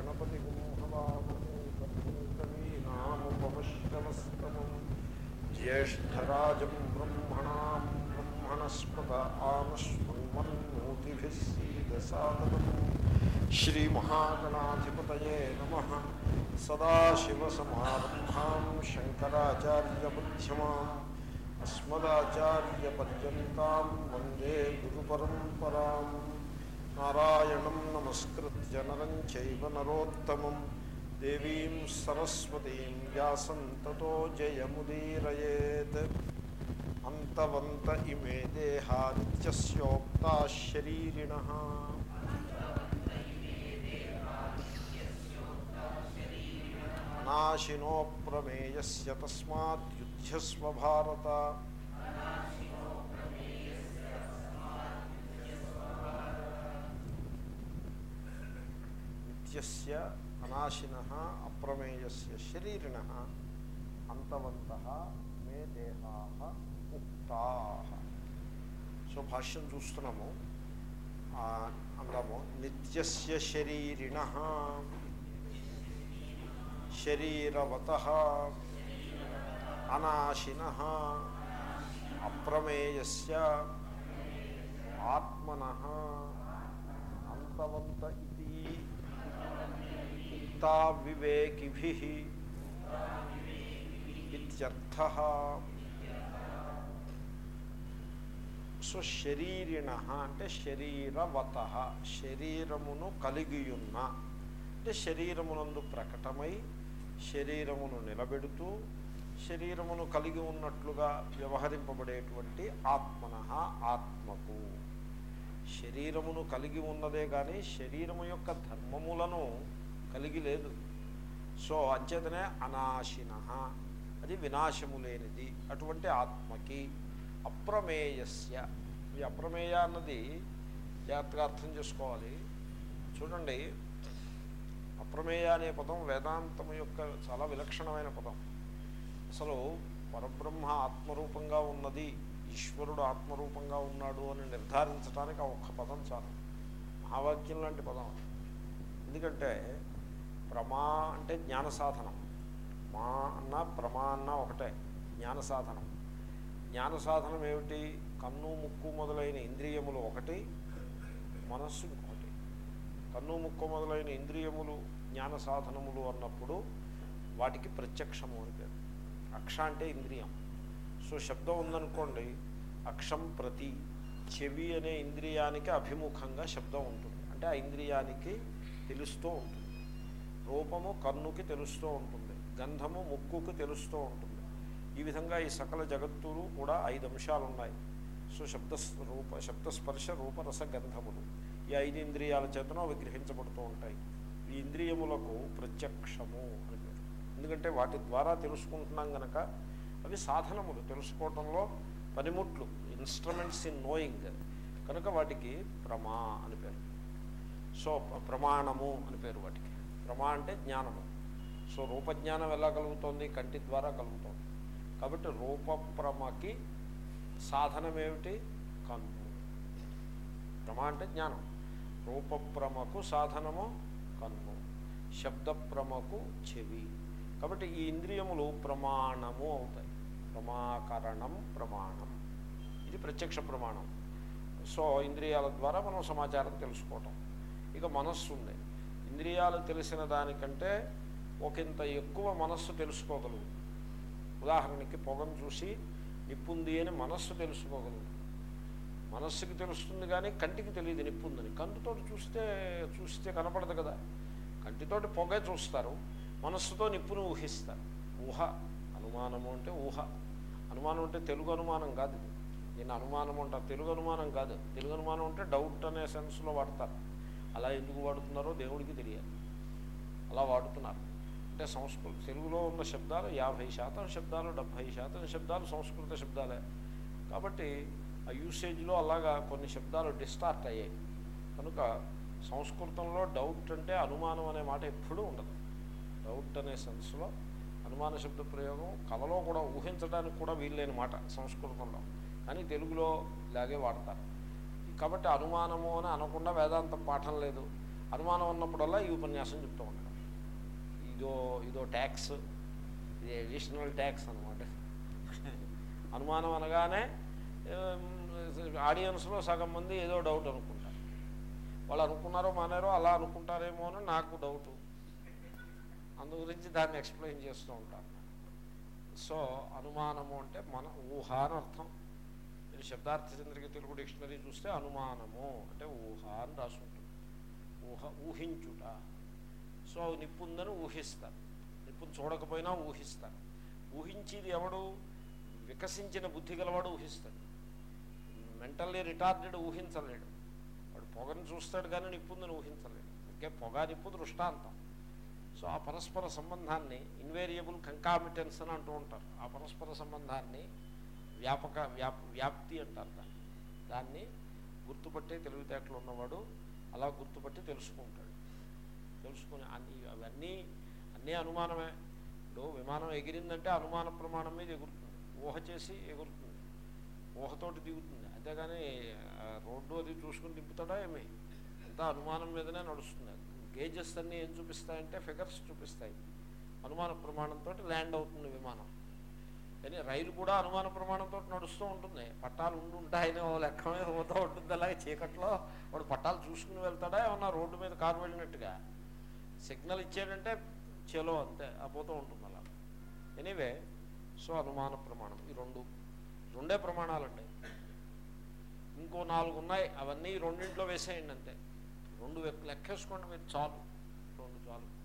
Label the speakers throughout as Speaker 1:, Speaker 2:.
Speaker 1: गणपतिगुं हवामुकवीनामुपमश्रमस्तमं ज्येष्ठराजं ब्रह्मणां ब्रह्मणस्पत आमश्वन्मन्मूतिभिः सीदसादनम् श्रीमहागणाधिपतये नमः। सदाशिवसमारम्भां शङ्कराचार्यमध्यमाम्। अस्मदाचार्यपर्यन्तां वंदे నారాయణం నమస్కృత్య నరం చైవ నరోత్తమం దేవీం సరస్వతీం వ్యాసం తతో జయముదీరయేత్ అంతవంత ఇమే దేహా నిత్యస్యోక్తా శరీరిణ నాశినో ప్రమేయస్య తస్మాద్యుధ్యస్వ భారత నిత్యస్య అనాశిన అప్రమేయస్య శరీరిణ అంతవంత మే దేహా ఉక్తా. సో భాష్యం చూస్తున్నాము. అందాము. నిత్యస్య శరీరిణ శరీరవత అనాశిన అప్రమేయస్య ఆత్మన ఉక్తా వివేకిభి ఇత్యర్థ సో శరీరిణ అంటే శరీరవత శరీరమును కలిగియున్న అంటే శరీరమునందు ప్రకటమై శరీరమును నిలబెడుతూ శరీరమును కలిగి ఉన్నట్లుగా వ్యవహరింపబడేటువంటి ఆత్మన ఆత్మకు. శరీరమును కలిగి ఉన్నదే కానీ శరీరము యొక్క ధర్మములను కలిగి లేదు సో అంచేతనే అనాశిన అది వినాశము లేనిది అటువంటి ఆత్మకి అప్రమేయస్య. ఈ అప్రమేయ అన్నది జాగ్రత్తగా అర్థం చేసుకోవాలి. చూడండి అప్రమేయ అనే పదం వేదాంతం యొక్క చాలా విలక్షణమైన పదం. అసలు పరబ్రహ్మ ఆత్మరూపంగా ఉన్నది ఈశ్వరుడు ఆత్మరూపంగా ఉన్నాడు అని నిర్ధారించడానికి ఆ ఒక్క పదం చాలు. మహావాక్యం లాంటి పదం. ఎందుకంటే ప్రమా అంటే జ్ఞాన సాధనం. మా అన్న ప్రమా అన్న ఒకటే జ్ఞాన సాధనం. జ్ఞాన సాధనం ఏమిటి? కన్ను ముక్కు మొదలైన ఇంద్రియములు ఒకటి మనస్సు ఇంకొకటి. కన్ను ముక్కు మొదలైన ఇంద్రియములు జ్ఞాన సాధనములు అన్నప్పుడు వాటికి ప్రత్యక్షము అని పేరు. అక్ష అంటే ఇంద్రియం. సో శబ్దం ఉందనుకోండి అక్షం ప్రతి. చెవి అనే ఇంద్రియానికి అభిముఖంగా శబ్దం ఉంటుంది. అంటే ఆ ఇంద్రియానికి తెలుస్తూ ఉంటుంది. రూపము కన్నుకి తెలుస్తూ ఉంటుంది గంధము ముక్కుకి తెలుస్తూ ఉంటుంది. ఈ విధంగా ఈ సకల జగత్తులు కూడా ఐదు అంశాలు ఉన్నాయి సో శబ్ద రూప శబ్దస్పర్శ రూపరస గంధములు. ఈ ఐదు ఇంద్రియాల చేతనో విగ్రహించబడుతూ ఉంటాయి. ఈ ఇంద్రియములకు ప్రత్యక్షము అని. పేరు ఎందుకంటే వాటి ద్వారా తెలుసుకుంటున్నాం గనక అవి సాధనములు. తెలుసుకోవటంలో పనిముట్లు ఇన్స్ట్రుమెంట్స్ ఇన్ నోయింగ్ కనుక వాటికి ప్రమా అని పేరు. సో ప్రమాణము అని పేరు వాటికి. ప్రమా అంటే జ్ఞానము. సో రూపజ్ఞానం ఎలా కలుగుతోంది? కంటి ద్వారా కలుగుతోంది. కాబట్టి రూపప్రమకి సాధనమేమిటి? కన్ను. ప్రమ అంటే జ్ఞానం. రూపప్రమకు సాధనము కన్ను. శబ్దప్రమకు చెవి. కాబట్టి ఈ ఇంద్రియములు ప్రమాణము అవుతాయి. ప్రమాకరణం ప్రమాణం. ఇది ప్రత్యక్ష ప్రమాణం. సో ఇంద్రియాల ద్వారా మనం సమాచారం తెలుసుకోవటం. ఇక మనస్సు ఉంది ఇంద్రియాలు తెలిసిన దానికంటే ఒకంత ఎక్కువ మనస్సు తెలుసుకోగలుగుతుంది ఉదాహరణకి పొగను చూసి నిప్పుంది అని మనస్సు తెలుసుకోగలుగుతుంది మనస్సుకి తెలుస్తుంది కానీ కంటికి తెలియదు నిప్పుందని. కంటితోటి చూస్తే చూస్తే కనపడదు కదా. కంటితోటి పొగే చూస్తారు మనస్సుతో నిప్పును ఊహిస్తారు. ఊహ అనుమానము అంటే ఊహ. అనుమానం అంటే తెలుగు అనుమానం కాదు. నేను అనుమానం అంటారు తెలుగు అనుమానం కాదు. తెలుగు అనుమానం అంటే డౌట్ అనే సెన్స్లో వాడతారు. అలా ఎందుకు వాడుతున్నారో దేవుడికి తెలియాలి. అలా వాడుతున్నారు. అంటే సంస్కృత తెలుగులో ఉన్న శబ్దాలు యాభై శాతం శబ్దాలు డెబ్భై శాతం శబ్దాలు సంస్కృత శబ్దాలే. కాబట్టి ఆ యూసేజ్లో అలాగా కొన్ని శబ్దాలు డిస్టార్ట్ అయ్యాయి. కనుక సంస్కృతంలో డౌట్ అంటే అనుమానం అనే మాట ఎప్పుడూ ఉండదు. డౌట్ అనే సెన్స్లో అనుమాన శబ్ద ప్రయోగం కళలో కూడా ఊహించడానికి కూడా వీల్లేని మాట సంస్కృతంలో. కానీ తెలుగులో ఇలాగే వాడతారు. కాబట్టి అనుమానము అని అనకుండా వేదాంతం పాఠం లేదు. అనుమానం ఉన్నప్పుడల్లా ఈ ఉపన్యాసం చెప్తూ ఉంటాం ఇదో ఇదో ట్యాక్స్ ఇది అడిషనల్ ట్యాక్స్ అనమాట అనుమానం అనగానే ఆడియన్స్లో సగం మంది ఏదో డౌట్ అనుకుంటారు. వాళ్ళు అనుకున్నారో మానేరో అలా అనుకుంటారేమో అని నాకు డౌటు. అందు గురించి దాన్ని ఎక్స్ప్లెయిన్ చేస్తూ ఉంటాను సో అనుమానము అంటే మన ఊహ అని అర్థం. మీరు శబ్దార్థ చంద్రిక తెలుగు డిక్షనరీ చూస్తే అనుమానము అంటే ఊహ అని రాసుకుంటుంది ఊహ ఊహించుట. సో నిప్పు ఉందని ఊహిస్తారు. నిప్పును చూడకపోయినా ఊహిస్తారు. ఊహించేది ఎవడు? వికసించిన బుద్ధి గలవాడు ఊహిస్తాడు. Mentally retarded ఊహించలేడు. వాడు పొగను చూస్తాడు కానీ నిప్పుందని ఊహించలేడు. ఇంకే పొగ నిప్పు దృష్టాంతం. సో ఆ పరస్పర సంబంధాన్ని ఇన్వేరియబుల్ కంకామిటెన్స్ అని అంటూ ఉంటారు. ఆ పరస్పర సంబంధాన్ని వ్యాపక వ్యాప్ వ్యాప్తి అంటారు దాన్ని. దాన్ని గుర్తుపట్టే తెలివితేటలు ఉన్నవాడు అలా గుర్తుపట్టి తెలుసుకుంటాడు. తెలుసుకుని అన్ని అవన్నీ అన్నీ అనుమానమే. ఇప్పుడు విమానం ఎగిరిందంటే అనుమాన ప్రమాణం మీద ఎగురుతుంది. ఊహ చేసి ఎగురుతుంది. ఊహతోటి దిగుతుంది. అంతేగాని రోడ్డు అది చూసుకుని దింపుతాడా ఏమి? అంతా అనుమానం మీదనే నడుస్తుంది గేజెస్ అన్నీ ఏం చూపిస్తాయంటే ఫిగర్స్ చూపిస్తాయి. అనుమాన ప్రమాణంతో ల్యాండ్ అవుతుంది విమానం. కానీ రైలు కూడా అనుమాన ప్రమాణంతో నడుస్తూ ఉంటుంది. పట్టాలు ఉండి ఉంటాయని ఓ లెక్క మీద పోతూ ఉంటుంది. అలాగే చీకట్లో వాడు పట్టాలు చూసుకుని వెళ్తాడా? ఏమన్నా రోడ్డు మీద కారు వెళ్ళినట్టుగా. సిగ్నల్ ఇచ్చాడంటే చెలో అంతే ఆ పోతూ ఉంటుంది అలా. ఎనీవే సో అనుమాన ప్రమాణం. ఈ రెండు రెండే ప్రమాణాలండి. ఇంకో నాలుగు ఉన్నాయి. అవన్నీ రెండింట్లో వేసేయండి అంతే. రెండు లెక్కేసుకోండి మీరు చాలు. రెండు చాలు.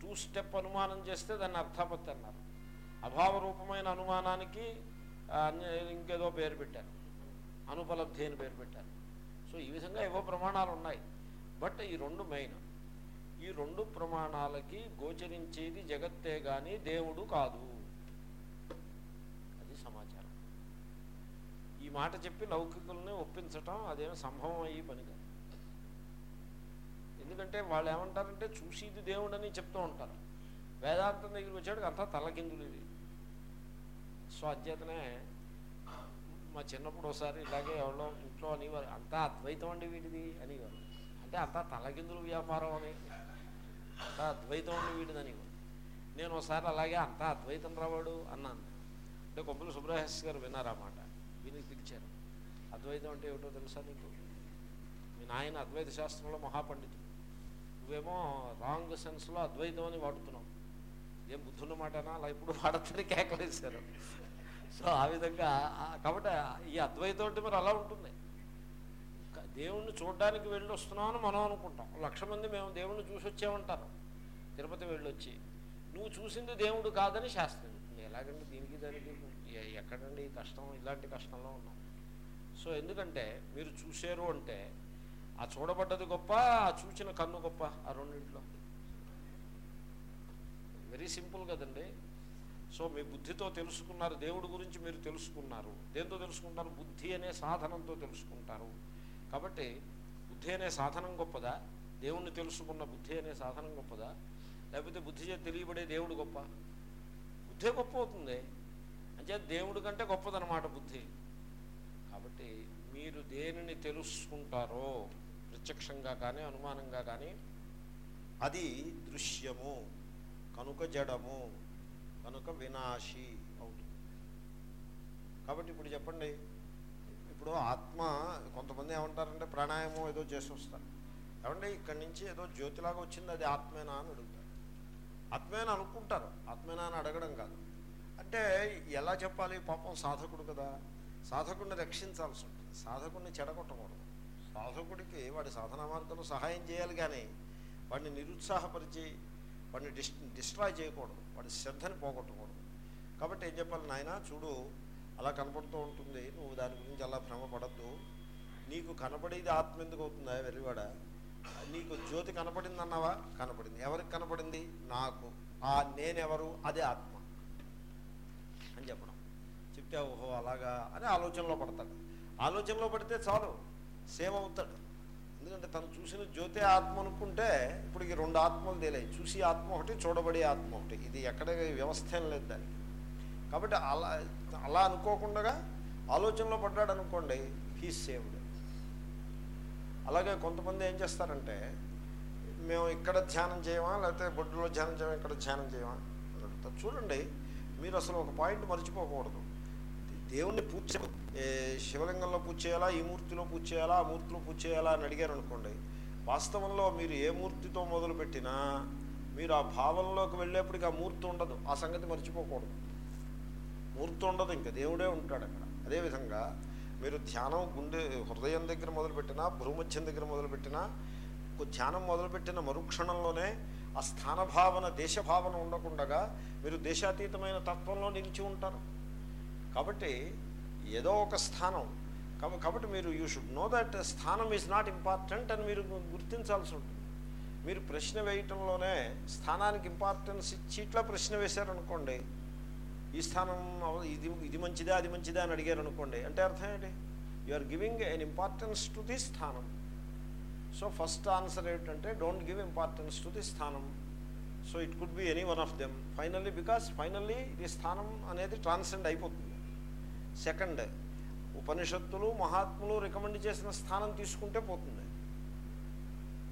Speaker 1: టూ స్టెప్ అనుమానం చేస్తే దాన్ని అర్థాపత్తి అన్నారు. అభావరూపమైన అనుమానానికి ఇంకేదో పేరు పెట్టారు. అనుపలబ్ధి అని పేరు పెట్టారు. సో ఈ విధంగా ఏవో ప్రమాణాలు ఉన్నాయి. బట్ ఈ రెండు మెయిన్. ఈ రెండు ప్రమాణాలకి గోచరించేది జగత్తే గాని దేవుడు కాదు. అది సమాచారం. ఈ మాట చెప్పి లౌకికుల్ని ఒప్పించటం అదేమి సంభవం అయ్యి పని కాదు. ఎందుకంటే వాళ్ళు ఏమంటారంటే చూసేది దేవుడని చెప్తూ ఉంటారు. వేదాంతం దగ్గరికి వచ్చాడు అంతా తలకిందులు ఇది సో అధ్యతనే మా చిన్నప్పుడు ఒకసారి ఇలాగే ఎవరో ఇంట్లో అనేవారు అంతా అద్వైతం అండి వీటిది అనేవారు. అంటే అంతా తలకిందులు వ్యాపారం అని అంతా అద్వైతం అండి వీటిది అనేవారు. నేను ఒకసారి అలాగే అంతా అద్వైతం రావాడు అన్నాను. అంటే కొప్పుల సుబ్రహ్మణ్య గారు విన్నారన్నమాట ఆ విని పిలిచారు. అద్వైతం అంటే ఏమిటో తెలుసా నీకు? మీ నాయన అద్వైత శాస్త్రంలో మహాపండితుడు. నువ్వేమో రాంగ్ సెన్స్లో అద్వైతం అని వాడుతున్నావు. ఏం బుద్ధున్న మాటనా? అలా ఇప్పుడు వాడతారు కేకలేశారు సో ఆ విధంగా కాబట్టి ఈ అద్వైతం అంటే మరి అలా ఉంటుంది. దేవుణ్ణి చూడడానికి వెళ్ళి వస్తున్నామని మనం అనుకుంటాం. లక్ష మంది మేము దేవుణ్ణి చూసి వచ్చామంటారు. తిరుపతి వెళ్ళొచ్చి నువ్వు చూసింది దేవుడు కాదని శాస్త్రం ఎలాగంటే దీనికి దానికి? ఎక్కడండి ఈ కష్టం? ఇలాంటి కష్టంలో ఉన్నాం. సో ఎందుకంటే మీరు చూశారు అంటే ఆ చూడబడ్డది గొప్ప ఆ చూచిన కన్ను గొప్ప ఆ రెండింటిలో. వెరీ సింపుల్ కదండి. సో మీ బుద్ధితో తెలుసుకున్నారు దేవుడి గురించి మీరు తెలుసుకున్నారు. దేంతో తెలుసుకుంటారు? బుద్ధి అనే సాధనంతో తెలుసుకుంటారు. కాబట్టి బుద్ధి అనే సాధనం గొప్పదా? దేవుణ్ణి తెలుసుకున్న బుద్ధి అనే సాధనం గొప్పదా? లేకపోతే బుద్ధి చేతి తెలియబడే దేవుడు గొప్ప? బుద్ధే గొప్ప అవుతుంది. అంటే దేవుడి కంటే గొప్పదనమాట బుద్ధి. కాబట్టి మీరు దేనిని తెలుసుకుంటారో ప్రత్యక్షంగా కానీ అనుమానంగా కానీ అది దృశ్యము. కనుక జడము కనుక వినాశి అవుతుంది. కాబట్టి ఇప్పుడు చెప్పండి ఇప్పుడు ఆత్మ కొంతమంది ఏమంటారంటే ప్రాణాయామం ఏదో చేసి వస్తారు. ఏమంటే ఇక్కడి నుంచి ఏదో జ్యోతిలాగా వచ్చింది అది ఆత్మేనా అని అడుగుతారు. ఆత్మేనా అనుకుంటారు ఆత్మేనా అని అడగడం కాదు. అంటే ఎలా చెప్పాలి పాపం సాధకుడు కదా సాధకుడిని రక్షించాల్సి ఉంటుంది సాధకుడిని చెడగొట్టకూడదు. సాధకుడికి వాడి సాధన మార్గంలో సహాయం చేయాలి కానీ వాడిని నిరుత్సాహపరిచి వాడిని డిస్ డిస్ట్రాయ్ చేయకూడదు. వాడి శ్రద్ధని పోగొట్టకూడదు కాబట్టి ఏం చెప్పాలి నాయన? చూడు అలా కనపడుతూ ఉంటుంది. నువ్వు దాని గురించి అలా భ్రమపడద్దు. నీకు కనపడేది ఆత్మ ఎందుకు అవుతుందా వెలివాడ? నీకు జ్యోతి కనపడింది అన్నావా కనపడింది. ఎవరికి కనపడింది? నాకు. ఆ నేనెవరు? అదే ఆత్మ. అని చెప్పడం. చెప్తే ఓహో అలాగా అని ఆలోచనలో పడతాడు. ఆలోచనలో పడితే చాలు సేవ్ అవుతాడు. ఎందుకంటే తను చూసిన జ్యోతి ఆత్మ అనుకుంటే ఇప్పుడు ఈ రెండు ఆత్మలు తేలాయి. చూసి ఆత్మ ఒకటి చూడబడే ఆత్మ ఒకటి. ఇది ఎక్కడ వ్యవస్థ ఏం లేదు దానికి. కాబట్టి అలా అలా అనుకోకుండా ఆలోచనలో పడ్డాడు అనుకోండి హీ సేవ్డ్ అలాగే కొంతమంది ఏం చేస్తారంటే మేము ఇక్కడ ధ్యానం చేయమా లేకపోతే బొడ్డులో ధ్యానం చేయమా ఇక్కడ ధ్యానం చేయమా చూడండి మీరు అసలు ఒక పాయింట్ మర్చిపోకూడదు. దేవుణ్ణి పూజ శివలింగంలో పూజ చేయాలా? ఈ మూర్తిలో పూజ చేయాలా? ఆ మూర్తిలో పూజ చేయాలా అని అడిగారు అనుకోండి. వాస్తవంలో మీరు ఏ మూర్తితో మొదలుపెట్టినా మీరు ఆ భావంలోకి వెళ్ళేప్పటికి ఆ మూర్తి ఉండదు. ఆ సంగతి మర్చిపోకూడదు. మూర్తి ఉండదు ఇంకా. దేవుడే ఉంటాడు అక్కడ. అదేవిధంగా మీరు ధ్యానం గుండె హృదయం దగ్గర మొదలుపెట్టినా భ్రూమధ్యం దగ్గర మొదలుపెట్టినా ధ్యానం మొదలుపెట్టిన మరుక్షణంలోనే ఆ స్థానభావన దేశభావన ఉండకుండగా మీరు దేశాతీతమైన తత్వంలో నిలిచి ఉంటారు. కాబట్టి ఏదో ఒక స్థానం. కాబట్టి మీరు you should know that sthanam is not important అని మీరు గుర్తించాల్సి ఉంటుంది. మీరు ప్రశ్న వేయటంలోనే స్థానానికి ఇంపార్టెన్స్ ఇచ్చి ఇట్లా ప్రశ్న వేశారనుకోండి ఈ స్థానం ఇది ఇది మంచిదా అది మంచిదా అని అడిగారు అనుకోండి అంటే అర్థం ఏంటి? You are giving an importance to the sthanam. So first answer ఏంటంటే don't give importance to the sthanam. So it could be any one of them finally because finally ఇది స్థానం అనేది ట్రాన్సెండ్ అయిపోతుంది. సెకండ్ ఉపనిషత్తులు మహాత్ములు రికమెండ్ చేసిన స్థానం తీసుకుంటే పోతుంది.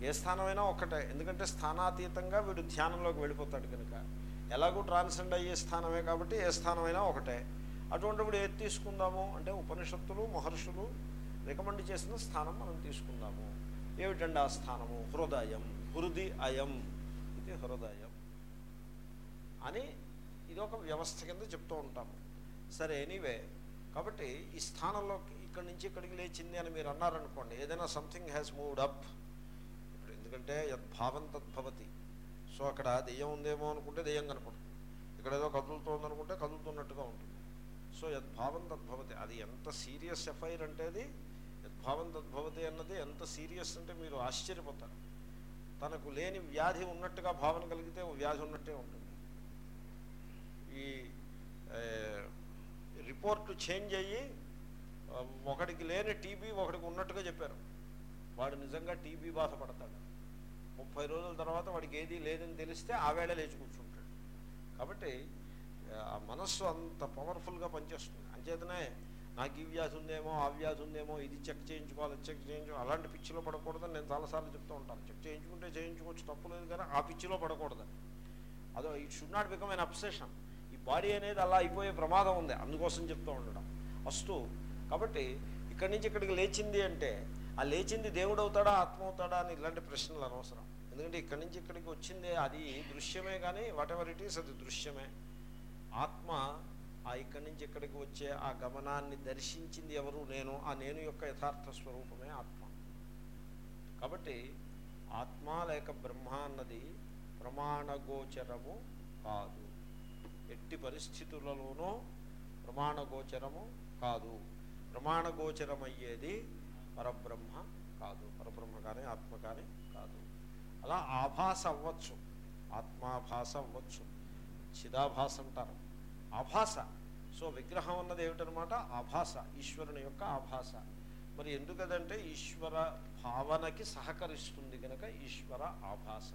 Speaker 1: ఏ స్థానమైనా ఒక్కటే. ఎందుకంటే స్థానాతీతంగా వీడు ధ్యానంలోకి వెళ్ళిపోతాడు కనుక. ఎలాగూ ట్రాన్సెండ్ అయ్యే స్థానమే కాబట్టి ఏ స్థానమైనా ఒకటే. అటువంటిప్పుడు ఏది తీసుకుందాము? అంటే ఉపనిషత్తులు మహర్షులు రికమెండ్ చేసిన స్థానం మనం తీసుకుందాము. ఏమిటండి ఆ స్థానము? హృదయం. హృది అయం. ఇది హృదయం. అని ఇదొక వ్యవస్థ కింద చెప్తూ ఉంటాము. సరే ఎనీవే. కాబట్టి ఈ స్థానంలో ఇక్కడి నుంచి ఇక్కడికి లేచింది అని మీరు అన్నారనుకోండి ఏదైనా సంథింగ్ హ్యాస్ మూవ్డ్ అప్ ఇప్పుడు ఎందుకంటే యద్భావం తద్భవతి సో అక్కడ దెయ్యం ఉందేమో అనుకుంటే దెయ్యం కనపడుతుంది. ఇక్కడ ఏదో కదులుతోంది అనుకుంటే కదులుతున్నట్టుగా ఉంటుంది. సో యద్భావం తద్భవతి అది ఎంత సీరియస్ ఎఫ్ఐఆర్ అంటే అది? యద్భావం తద్భవతి అన్నది ఎంత సీరియస్ అంటే మీరు ఆశ్చర్యపోతారు. తనకు లేని వ్యాధి ఉన్నట్టుగా భావన కలిగితే వ్యాధి ఉన్నట్టే ఉంటుంది. ఈ రిపోర్ట్ చేంజ్ అయ్యి ఒకడికి లేని టీబీ ఒకడికి ఉన్నట్టుగా చెప్పారు. వాడు నిజంగా టీబీ బాధపడతాడు. ముప్పై రోజుల తర్వాత వాడికి ఏది లేదని తెలిస్తే ఆ వేళ లేచి కూర్చుంటాడు. కాబట్టి ఆ మనస్సు అంత పవర్ఫుల్గా పనిచేస్తుంది. అంచేతనే నాకు ఈ వ్యాధి ఉందేమో ఆ వ్యాధి ఉందేమో ఇది చెక్ చేయించుకోవాలి చెక్ చేయించుకో అలాంటి పిచ్చిలో పడకూడదని నేను చాలాసార్లు చెప్తూ ఉంటాను. చెక్ చేయించుకుంటే చేయించుకోవచ్చు తప్పు లేదు కానీ ఆ పిచ్చిలో పడకూడదని. అదో it should not become an obsession body అనేది అలా అయిపోయే ప్రమాదం ఉంది. అందుకోసం చెప్తూ ఉండడం. వస్తూ కాబట్టి ఇక్కడి నుంచి ఇక్కడికి లేచింది అంటే ఆ లేచింది దేవుడు అవుతాడా ఆత్మ అవుతాడా అని ఇలాంటి ప్రశ్నలు అనవసరం. ఎందుకంటే ఇక్కడి నుంచి ఇక్కడికి వచ్చింది అది దృశ్యమే కానీ వాట్ ఎవర్ ఇట్ ఈస్ అది దృశ్యమే. ఆత్మ ఆ ఇక్కడి నుంచి ఇక్కడికి వచ్చే ఆ గమనాన్ని దర్శించింది ఎవరు? నేను. ఆ నేను యొక్క యథార్థ స్వరూపమే ఆత్మ. కాబట్టి ఆత్మ లేక బ్రహ్మ అన్నది ప్రమాణగోచరము కాదు. ఎట్టి పరిస్థితులలోనూ ప్రమాణగోచరము కాదు. ప్రమాణగోచరమయ్యేది పరబ్రహ్మ కాదు. పరబ్రహ్మ కానీ ఆత్మ కానీ కాదు. అలా ఆభాస అవ్వచ్చు. ఆత్మాభాస అవ్వచ్చు. చిదాభాస అంటారు. ఆభాస. సో విగ్రహం అన్నది ఏమిటనమాట? ఆభాస. ఈశ్వరుని యొక్క ఆభాస. మరి ఎందుకదంటే ఈశ్వర భావనకి సహకరిస్తుంది కనుక ఈశ్వర ఆభాస.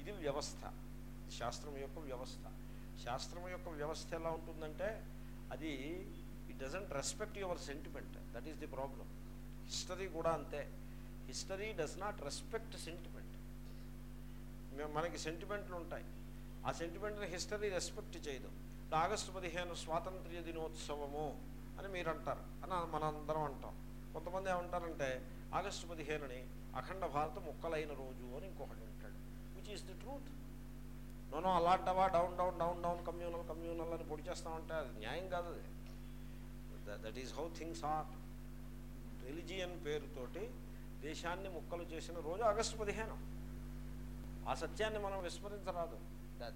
Speaker 1: ఇది వ్యవస్థ. శాస్త్రం యొక్క వ్యవస్థ. శాస్త్రం యొక్క వ్యవస్థ ఎలా ఉంటుందంటే అది it doesn't respect your sentiment that is the problem history కూడా అంతే. History does not respect sentiment మనకి సెంటిమెంట్లు ఉంటాయి. ఆ సెంటిమెంట్ని హిస్టరీ రెస్పెక్ట్ చేయదు. ఆగస్టు పదిహేను స్వాతంత్ర్య దినోత్సవము అని మీరు అంటారు అని మనందరం అంటాం. కొంతమంది ఏమంటారంటే ఆగస్టు పదిహేనుని అఖండ భారత ముక్కలైన రోజు అని ఇంకొకటి అంటాడు which is the truth no no అలాంటవా? Down down down down communal communal అని పొడి చేస్తామంటే అది న్యాయం కాదు అది. That is how things are religion పేరుతోటి దేశాన్ని ముక్కలు చేసిన రోజు ఆగస్టు పదిహేను. ఆ సత్యాన్ని మనం విస్మరించరాదు.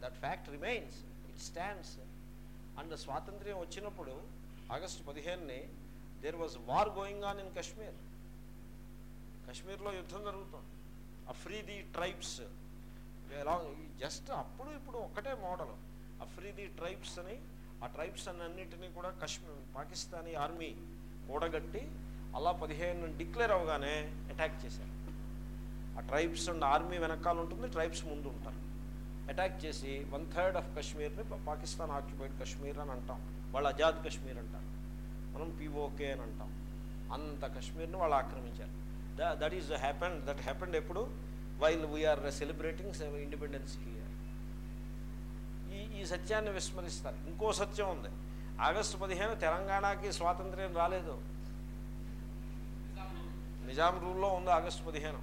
Speaker 1: That fact remains it stands and స్వాతంత్ర్యం వచ్చినప్పుడు August పదిహేనుని there was war going on in Kashmir కశ్మీర్లో యుద్ధం జరుగుతుంది. అఫ్రీది ట్రైబ్స్ ఎలా జస్ట్ అప్పుడు ఇప్పుడు ఒక్కటే మోడల్. అఫ్రీది ట్రైబ్స్ అని ఆ ట్రైబ్స్ అన్నింటినీ కూడా కశ్మీర్ పాకిస్తానీ ఆర్మీ కూడగట్టి అలా పదిహేను డిక్లేర్ అవగానే అటాక్ చేశారు. ఆ ట్రైబ్స్ అండ్ ఆర్మీ వెనకాల ఉంటుంది ట్రైబ్స్ ముందు ఉంటారు. అటాక్ చేసి వన్ థర్డ్ ఆఫ్ కశ్మీర్ని పాకిస్తాన్ ఆక్యుపైడ్ కశ్మీర్ అని అంటాం. వాళ్ళు అజాద్ కశ్మీర్ అంటారు మనం పిఓకే అని అంటాం. అంత కశ్మీర్ని వాళ్ళు ఆక్రమించారు. That is happened that happened ఎప్పుడు? While we are celebrating independence here ఈ ఈ సత్యాన్ని విస్మరిస్తారు. ఇంకో సత్యం ఉంది. ఆగస్టు పదిహేను తెలంగాణకి స్వాతంత్ర్యం రాలేదు. నిజాం రూల్లో ఉంది ఆగస్టు పదిహేను.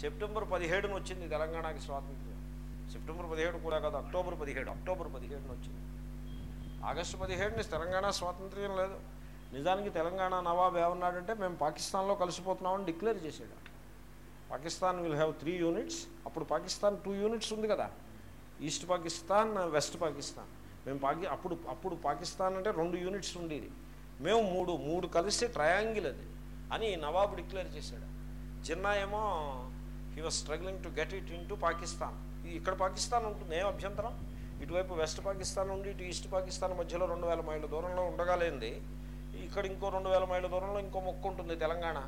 Speaker 1: సెప్టెంబర్ పదిహేడున వచ్చింది తెలంగాణకి స్వాతంత్ర్యం. సెప్టెంబర్ పదిహేడు కూడా కాదు అక్టోబర్ పదిహేడు. అక్టోబర్ పదిహేడున వచ్చింది. ఆగస్టు పదిహేడుని తెలంగాణ స్వాతంత్ర్యం లేదు. నిజానికి తెలంగాణ నవాబ్ ఏమన్నాడంటే మేము పాకిస్తాన్లో కలిసిపోతున్నామని డిక్లేర్ చేశాడు. Pakistan will have three units. అప్పుడు పాకిస్తాన్ టూ యూనిట్స్ ఉంది కదా. East Pakistan west Pakistan. మేము పాకి అప్పుడు అప్పుడు పాకిస్తాన్ అంటే రెండు యూనిట్స్ ఉండేది. మేము మూడు మూడు కలిసి ట్రయాంగిల్ అది అని నవాబు డిక్లేర్ చేశాడు. చిన్న ఏమో he was struggling to get it in to Pakistan ఇక్కడ పాకిస్తాన్ ఉంటుంది ఏం అభ్యంతరం? ఇటువైపు వెస్ట్ పాకిస్తాన్ ఉండి ఇటు ఈస్ట్ పాకిస్తాన్ మధ్యలో రెండు వేల మైళ్ళ దూరంలో ఉండగాలేంది. ఇక్కడ ఇంకో రెండు వేల మైళ్ళ దూరంలో ఇంకో మొక్క ఉంటుంది Telangana.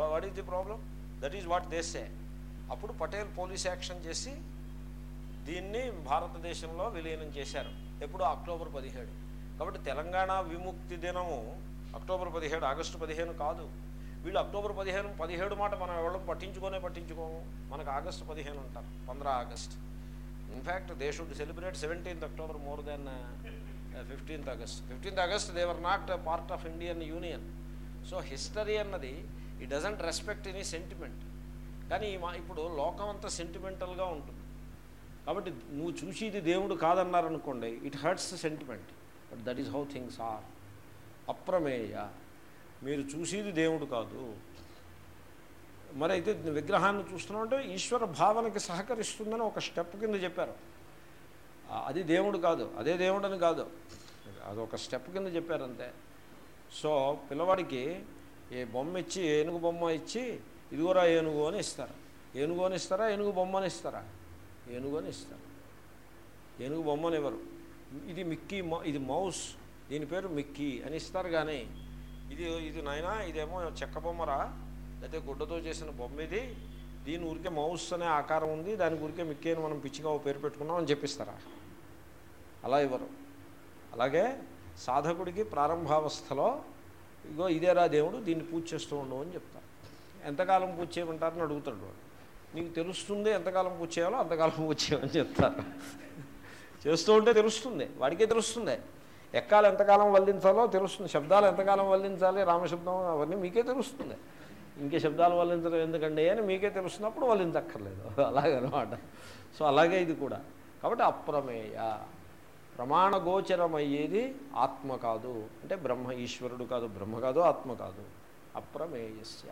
Speaker 1: What the problem that is what దేశే అప్పుడు పటేల్ పోలీస్ యాక్షన్ చేసి దీన్ని భారతదేశంలో విలీనం చేశారు. ఎప్పుడు అక్టోబర్ పదిహేడు. కాబట్టి తెలంగాణ విముక్తి దినము అక్టోబర్ పదిహేడు ఆగస్టు పదిహేను కాదు. వీళ్ళు అక్టోబర్ పదిహేను పదిహేడు మాట మనం ఎవరు పట్టించుకోనే పట్టించుకోము. మనకు ఆగస్టు పదిహేను అంటారు. పంద్రా August. In fact they should celebrate seventeenth October more than fifteenth August fifteenth August they were not part of Indian union so history అన్నది ఈ డజంట్ రెస్పెక్ట్ ఎనీ సెంటిమెంట్ కానీ మా- ఇప్పుడు లోకం అంతా సెంటిమెంటల్గా ఉంటుంది. కాబట్టి నువ్వు చూసేది దేవుడు కాదన్నారనుకోండి it hurts sentiment but that is how things are అప్రమేయ. మీరు చూసేది దేవుడు కాదు. మరి అయితే విగ్రహాన్ని చూస్తున్నామంటే ఈశ్వర భావనకి సహకరిస్తుందని ఒక స్టెప్ కింద చెప్పారు. అది దేవుడు కాదు. అదే దేవుడు అని కాదు. అదొక స్టెప్ కింద చెప్పారంతే. సో పిల్లవాడికి ఏ బొమ్మ ఇచ్చి ఏనుగు బొమ్మ ఇచ్చి ఇదిగోరా ఏనుగు అని ఇస్తారు. ఏనుగు అని ఇస్తారా ఏనుగు బొమ్మ అని ఇస్తారా? ఏనుగు అని ఇస్తారు. ఏనుగు బొమ్మని ఇవ్వరు ఇది మిక్కీ మౌ- ఇది మౌస్ దీని పేరు మిక్కీ అని ఇస్తారు కానీ ఇది ఇది నాయనా ఇదేమో చెక్క బొమ్మరా? అయితే గుడ్డతో చేసిన బొమ్మ ఇది? దీని ఊరికే మౌస్ అనే ఆకారం ఉంది దాని ఊరికే మిక్కీ అని మనం పిచ్చిగా పేరు పెట్టుకున్నాం అని చెప్పిస్తారా? అలా ఇవ్వరు అలాగే సాధకుడికి ప్రారంభావస్థలో ఇగో ఇదేరా దేవుడు దీన్ని పూజ చేస్తూ ఉండవు అని చెప్తారు. ఎంతకాలం పూజ చేయమంటారని అడుగుతాడు వాడు. నీకు తెలుస్తుంది ఎంతకాలం పూజ చేయాలో అంతకాలం పూజ చేయమని చెప్తారు. చేస్తూ ఉంటే తెలుస్తుంది వాడికే తెలుస్తుంది. ఎక్కాలు ఎంతకాలం వల్లించాలో తెలుస్తుంది శబ్దాలు ఎంతకాలం వల్లించాలి రామశబ్దం అవన్నీ మీకే తెలుస్తుంది. ఇంకే శబ్దాలు వల్లించడం ఎందుకండి అని మీకే తెలుస్తున్నప్పుడు వల్లించక్కర్లేదు. అలాగనమాట. సో అలాగే ఇది కూడా. కాబట్టి అప్రమేయ. ప్రమాణగోచరమయ్యేది ఆత్మ కాదు. అంటే బ్రహ్మ ఈశ్వరుడు కాదు బ్రహ్మ కాదు ఆత్మ కాదు. అప్రమేయస్య.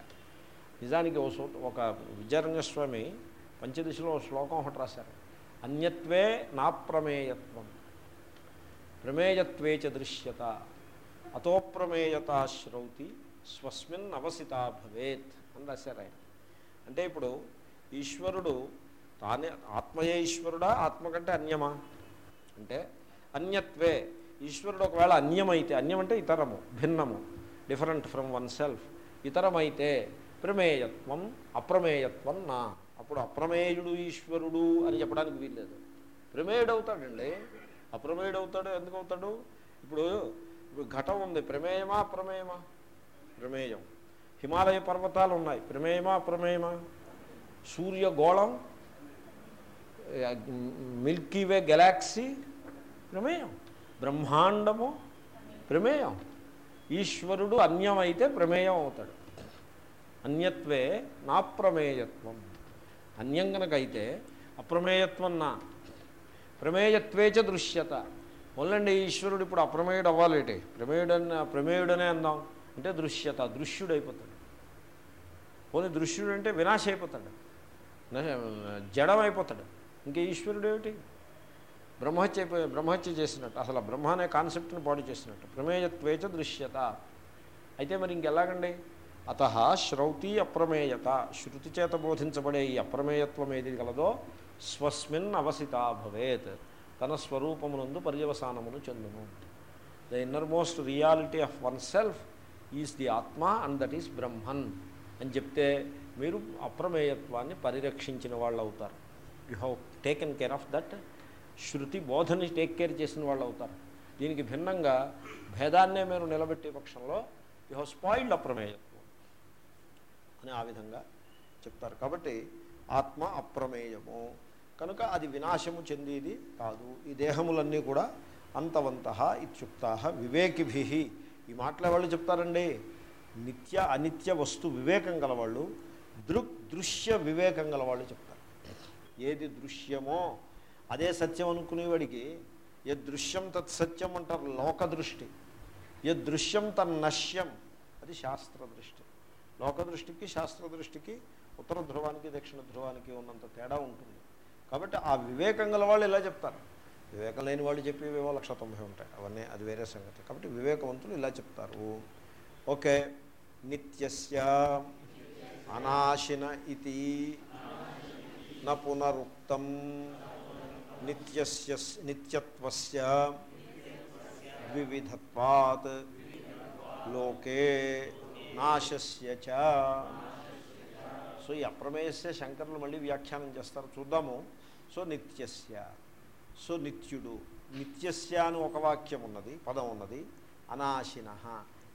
Speaker 1: నిజానికి ఓ ఒక విద్యారణ్యస్వామి పంచదశలో శ్లోకం ఒకటి రాశారు. అన్యత్వే నాప్రమేయత్వం. ప్రమేయత్వే చ దృశ్యత. అతోప్రమేయత శ్రౌతి స్వస్మిన్ అవసిత భవేత్ అని రాశారు ఆయన. అంటే ఇప్పుడు ఈశ్వరుడు తానే ఆత్మయే ఈశ్వరుడా ఆత్మ కంటే అన్యమా? అంటే అన్యత్వే. ఈశ్వరుడు ఒకవేళ అన్యమైతే అన్యం అంటే ఇతరము భిన్నము డిఫరెంట్ ఫ్రమ్ వన్ సెల్ఫ్ ఇతరమైతే ప్రమేయత్వం అప్రమేయత్వం నా. అప్పుడు అప్రమేయుడు ఈశ్వరుడు అని చెప్పడానికి వీల్లేదు. ప్రమేయుడు అవుతాడండి అప్రమేయుడు అవుతాడు ఎందుకు అవుతాడు ఇప్పుడు ఇప్పుడు ఘటం ఉంది. ప్రమేయమా అప్రమేయమా? ప్రమేయం. హిమాలయ పర్వతాలు ఉన్నాయి. ప్రమేయమా అప్రమేయమా? సూర్యగోళం మిల్కీ వే గెలాక్సీ ప్రమేయం. బ్రహ్మాండము ప్రమేయం. ఈశ్వరుడు అన్యమైతే ప్రమేయం అవుతాడు. అన్యత్వే నా ప్రమేయత్వం. అన్యం కనుకైతే అప్రమేయత్వం నా. ప్రమేయత్వే చ దృశ్యత. మొదలండి ఈశ్వరుడు ఇప్పుడు అప్రమేయుడు అవ్వాలేటి ప్రమేయుడని ప్రమేయుడనే అందాం. అంటే దృశ్యత దృశ్యుడైపోతాడు. పోనీ దృశ్యుడు అంటే వినాశ అయిపోతాడు జడమైపోతాడు. జడం ఇంకా ఈశ్వరుడు ఏమిటి బ్రహ్మహత్య అయిపోయి బ్రహ్మహత్య చేసినట్టు అసలు ఆ బ్రహ్మ అనే కాన్సెప్ట్ని పాడు చేసినట్టు. ప్రమేయత్వేచ దృశ్యత. అయితే మరి ఇంకెలాగండి? అత శ్రౌతి అప్రమేయత. శృతి చేత బోధించబడే ఈ అప్రమేయత్వం ఏది కలదో స్వస్మిన్ అవసిత భవేత్. తన స్వరూపమునందు పర్యవసానమును చెందును. The innermost reality of oneself is the atma and that is Brahman అని చెప్తే మీరు అప్రమేయత్వాన్ని పరిరక్షించిన వాళ్ళు అవుతారు you have taken care of that శృతి బోధని టేక్ కేర్ చేసిన వాళ్ళు అవుతారు. దీనికి భిన్నంగా భేదాన్నే మీరు నిలబెట్టే పక్షంలో యు హెవ్ స్పాయిల్డ్ అప్రమేయత్వం అని ఆ విధంగా చెప్తారు. కాబట్టి ఆత్మ అప్రమేయము. కనుక అది వినాశము చెందేది కాదు. ఈ దేహములన్నీ కూడా అంతవంత ఇత్యుక్త వివేకిభి. ఈ మాటల వాళ్ళు చెప్తారండి? నిత్య అనిత్య వస్తు వివేకం గలవాళ్ళు దృక్ దృశ్య వివేకం గలవాళ్ళు చెప్తారు. ఏది దృశ్యమో అదే సత్యం అనుకునేవాడికి ఏ దృశ్యం తత్ సత్యం అంటారు లోక దృష్టి ఏ దృశ్యం తన్నశ్యం అది శాస్త్ర దృష్టి లోక దృష్టికి శాస్త్ర దృష్టికి ఉత్తర ధ్రువానికి దక్షిణ ధ్రువానికి ఉన్నంత తేడా ఉంటుంది. కాబట్టి ఆ వివేకం గల వాళ్ళు ఇలా చెప్తారు. వివేకం లేని వాళ్ళు చెప్పేవేవో లక్ష తొంభై ఉంటాయి. అవన్నీ అది వేరే సంగతి. కాబట్టి వివేకవంతులు ఇలా చెప్తారు. ఓకే. నిత్యస్య అనాశిన ఇది న పునరుక్తం. నిత్యస్య నిత్యత్వస్య వివిధత్వాత్ లోకే నాశస్య చ సో ఈ అప్రమేయస్య శంకరులు మళ్ళీ వ్యాఖ్యానం చేస్తారు. చూద్దాము. సో నిత్యస్య. సో నిత్యుడు. నిత్యస్య అని ఒక వాక్యం ఉన్నది పదం ఉన్నది. అనాశిన.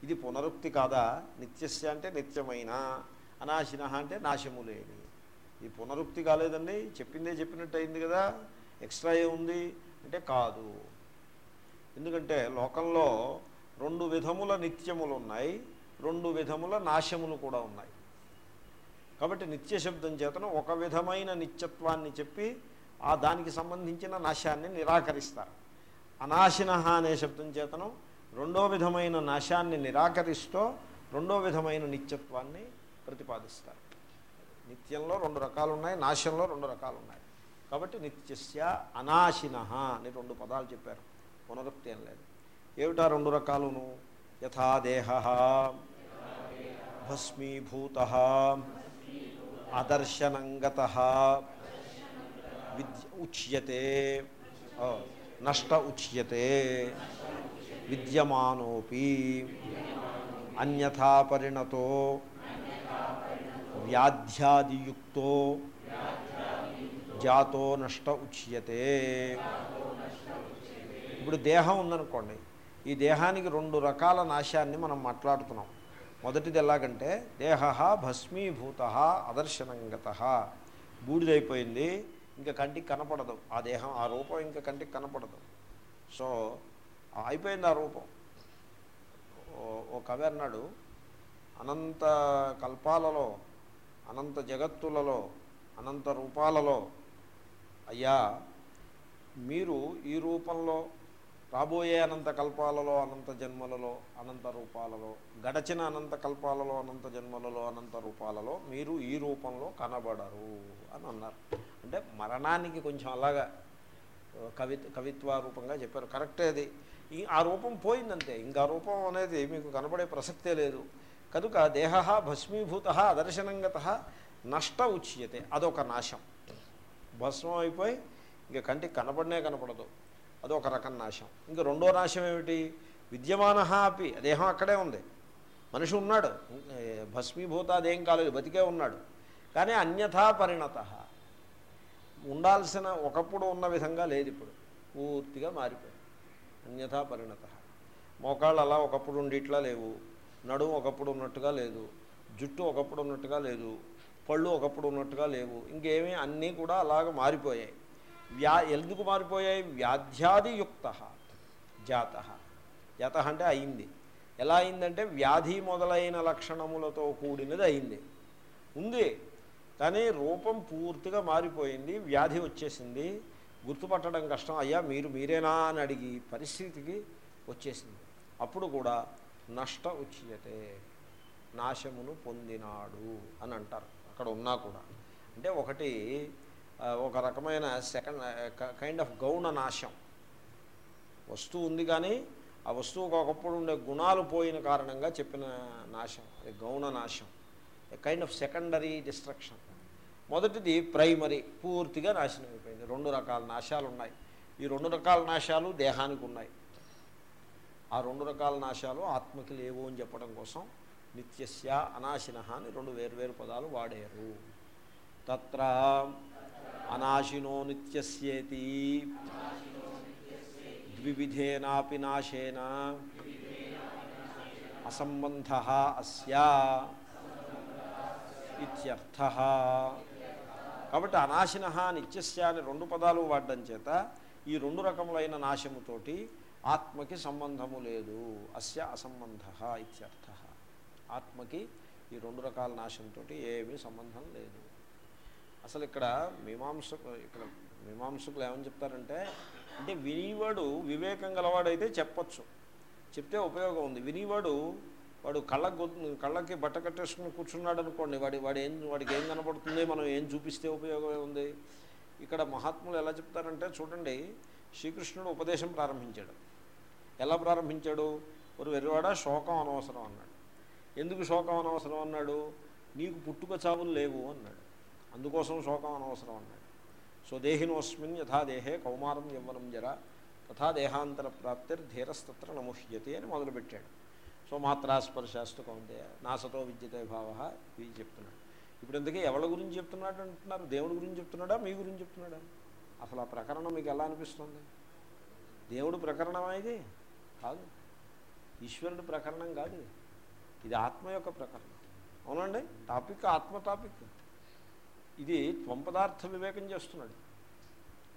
Speaker 1: ఇది పునరుక్తి కాదా? నిత్యస్య అంటే నిత్యమైన. అనాశిన అంటే నాశము లేని. ఇది పునరుక్తి కాలేదండి. చెప్పిందే చెప్పినట్టు అయింది కదా. ఎక్స్ట్రా ఏముంది అంటే కాదు. ఎందుకంటే లోకంలో రెండు విధముల నిత్యములు ఉన్నాయి రెండు విధముల నాశములు కూడా ఉన్నాయి. కాబట్టి నిత్య శబ్దం చేతను ఒక విధమైన నిత్యత్వాన్ని చెప్పి ఆ దానికి సంబంధించిన నాశాన్ని నిరాకరిస్తారు. అనాశిన అనే శబ్దం చేతను రెండో విధమైన నాశాన్ని నిరాకరిస్తూ రెండో విధమైన నిత్యత్వాన్ని ప్రతిపాదిస్తారు. నిత్యంలో రెండు రకాలు ఉన్నాయి నాశంలో రెండు రకాలు ఉన్నాయి కాబట్టి నిత్యస్య అనాశిన అని రెండు పదాలు చెప్పారు. పునరుక్తి ఏం లేదు. ఏమిటా రెండు రకాలును? యథాదేహ భస్మీభూత అదర్శనంగత విద్య ఉచ్యతే నష్ట ఉచ్యతే విద్యమానోపి అన్యథా పరిణతో వ్యాధ్యాదియుక్తో జాతో నష్ట ఉచ్యతే. ఇప్పుడు దేహం ఉందనుకోండి ఈ దేహానికి రెండు రకాల నాశాన్ని మనం మాట్లాడుతున్నాం. మొదటిది ఎలాగంటే దేహ భస్మీభూత అదర్శనంగత. బూడిదైపోయింది ఇంకా కంటికి కనపడదు. ఆ దేహం ఆ రూపం ఇంకా కంటికి కనపడదు. సో అయిపోయింది ఆ రూపం. ఓ- ఓ కవి అన్నాడు అనంత కల్పాలలో అనంత జగత్తులలో అనంత రూపాలలో అయ్యా మీరు ఈ రూపంలో రాబోయే అనంత కల్పాలలో అనంత జన్మలలో అనంత రూపాలలో గడచిన అనంత కల్పాలలో అనంత జన్మలలో అనంత రూపాలలో మీరు ఈ రూపంలో కనబడరు అని అన్నారు. అంటే మరణానికి కొంచెం అలాగా కవి కవిత్వ రూపంగా చెప్పారు. కరెక్టే అది. ఈ ఆ రూపం పోయిందంతే. ఇంకా రూపం అనేది మీకు కనబడే ప్రసక్తే లేదు. కనుక దేహ భస్మీభూత అదర్శనంగత నష్ట ఉచ్యతే. అదొక నాశం. భస్మం అయిపోయి ఇంక కంటికి కనపడనే కనపడదు. అదొక రకం నాశం. ఇంకా రెండో నాశం ఏమిటి? విద్యమాన అపి. దేహం అక్కడే ఉంది. మనిషి ఉన్నాడు. భస్మీభూత అదేం కాలేదు. బతికే ఉన్నాడు. కానీ అన్యథా పరిణత. ఉండాల్సిన ఒకప్పుడు ఉన్న విధంగా లేదు ఇప్పుడు. పూర్తిగా మారిపోయింది. అన్యథా పరిణత. మోకాళ్ళు అలా ఒకప్పుడు ఉండిట్లా లేవు. నడుము ఒకప్పుడు ఉన్నట్టుగా లేదు. జుట్టు ఒకప్పుడు ఉన్నట్టుగా లేదు. పళ్ళు ఒకప్పుడు ఉన్నట్టుగా లేవు. ఇంకేమీ అన్నీ కూడా అలాగ మారిపోయాయి. వ్యా ఎందుకు మారిపోయాయి? వ్యాధ్యాదియుక్త జాత. జాత అంటే అయింది. ఎలా అయిందంటే వ్యాధి మొదలైన లక్షణములతో కూడినది అయింది. ఉంది. కానీ రూపం పూర్తిగా మారిపోయింది. వ్యాధి వచ్చేసింది. గుర్తుపట్టడం కష్టం. అయ్యా మీరు మీరేనా అని అడిగి పరిస్థితికి వచ్చేసింది. అప్పుడు కూడా నష్ట ఉచ్యతే. నాశమును పొందినాడు అని అంటారు. అక్కడ ఉన్నా కూడా. అంటే ఒకటి ఒక రకమైన సెకండ్ కైండ్ ఆఫ్ గౌణ నాశం. వస్తువు ఉంది కానీ ఆ వస్తువుకు ఒకప్పుడు ఉండే గుణాలు పోయిన కారణంగా చెప్పిన నాశం. అది గౌణ నాశం. A kind of secondary destruction మొదటిది ప్రైమరీ పూర్తిగా నాశనం అయిపోయింది. రెండు రకాల నాశాలు ఉన్నాయి. ఈ రెండు రకాల నాశాలు దేహానికి ఉన్నాయి. ఆ రెండు రకాల నాశాలు ఆత్మకి లేవు అని చెప్పడం కోసం నిత్యస్య అనాశిన అని రెండు వేర్వేరు పదాలు వాడారు. తత్ర అనాశినో నిత్యస్యేతి. ద్వివిధేనాపి నాశేన. అసంబంధ అస్యా ఇత్యర్థ. కాబట్టి అనాశిన నిత్యస్య అని రెండు పదాలు వాడడం చేత ఈ రెండు రకములైన నాశముతోటి ఆత్మకి సంబంధము లేదు. అస్య అసంబంధ ఇత్యర్థ. ఆత్మకి ఈ రెండు రకాల నాశంతో ఏమీ సంబంధం లేదు. అసలు ఇక్కడ మీమాంసకు ఇక్కడ మీమాంసకులు ఏమని చెప్తారంటే అంటే వినివాడు వివేకం గలవాడైతే చెప్పచ్చు. చెప్తే ఉపయోగం ఉంది. వినివాడు వాడు కళ్ళ కళ్ళకి బట్ట కట్టేసుకుని కూర్చున్నాడు అనుకోండి వాడి వాడు ఏం వాడికి ఏం కనపడుతుంది మనం ఏం చూపిస్తే ఉపయోగమే ఉంది ఇక్కడ మహాత్ములు ఎలా చెప్తారంటే చూడండి శ్రీకృష్ణుడు ఉపదేశం ప్రారంభించాడు. ఎలా ప్రారంభించాడు? ఒక వెర్రివాడ శోకం అనవసరం అన్నాడు. ఎందుకు శోకం అనవసరం అన్నాడు? నీకు పుట్టుక చావులు లేవు అన్నాడు. అందుకోసం శోకం అనవసరం అన్నాడు. సో దేహినోస్మిన్ యథా దేహే కౌమారం యవ్వనం జర తథా దేహాంతర ప్రాప్తిర్ ధీరస్తత్ర నముహ్యతే అని మొదలుపెట్టాడు. సో మాత్రాస్పర్శాస్తు కౌంతే నాసతో విద్యతే భావ ఇది చెప్తున్నాడు. ఇప్పుడు ఇంతకీ ఎవరి గురించి చెప్తున్నాడు అంటున్నారు? దేవుడి గురించి చెప్తున్నాడా? మీ గురించి చెప్తున్నాడా? అసలు ఆ ప్రకరణం మీకు ఎలా అనిపిస్తుంది? దేవుడు ప్రకరణమా ఇది కాదు. ఈశ్వరుడు ప్రకరణం కాదు ఇది. ఆత్మ యొక్క ప్రకరణం అవునండి? టాపిక్ ఆత్మ టాపిక్. ఇది త్వం పదార్థ వివేకం చేస్తున్నాడు.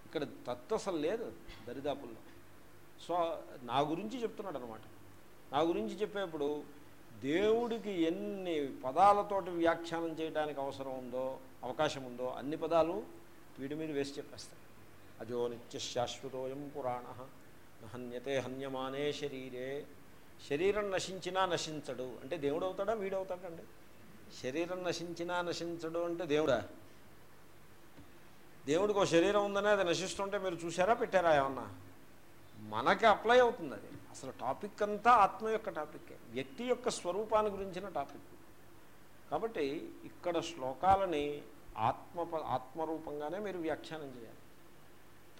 Speaker 1: ఇక్కడ తత్వ లేదు దరిదాపుల్లో. సో నా గురించి చెప్తున్నాడు అనమాట నా గురించి చెప్పేప్పుడు దేవుడికి ఎన్ని పదాలతోటి వ్యాఖ్యానం చేయడానికి అవసరం ఉందో అవకాశం ఉందో అన్ని పదాలు వీడి మీద వేసి చెప్పేస్తాయి అజో నిత్య శాశ్వతోయం పురాణ. హన్యతే హన్యమానే శరీరే. శరీరం నశించినా నశించడు. అంటే దేవుడు అవుతాడా వీడవుతాడండి. శరీరం నశించినా నశించడు అంటే దేవుడా? దేవుడికి ఒక శరీరం ఉందని అది నశిస్తుంటే మీరు చూసారా పెట్టారా ఏమన్నా? మనకి అప్లై అవుతుంది అది. అసలు టాపిక్ అంతా ఆత్మ యొక్క టాపిక్. వ్యక్తి యొక్క స్వరూపాన్ని గురించిన టాపిక్. కాబట్టి ఇక్కడ శ్లోకాలని ఆత్మ ఆత్మరూపంగానే మీరు వ్యాఖ్యానం చేయాలి.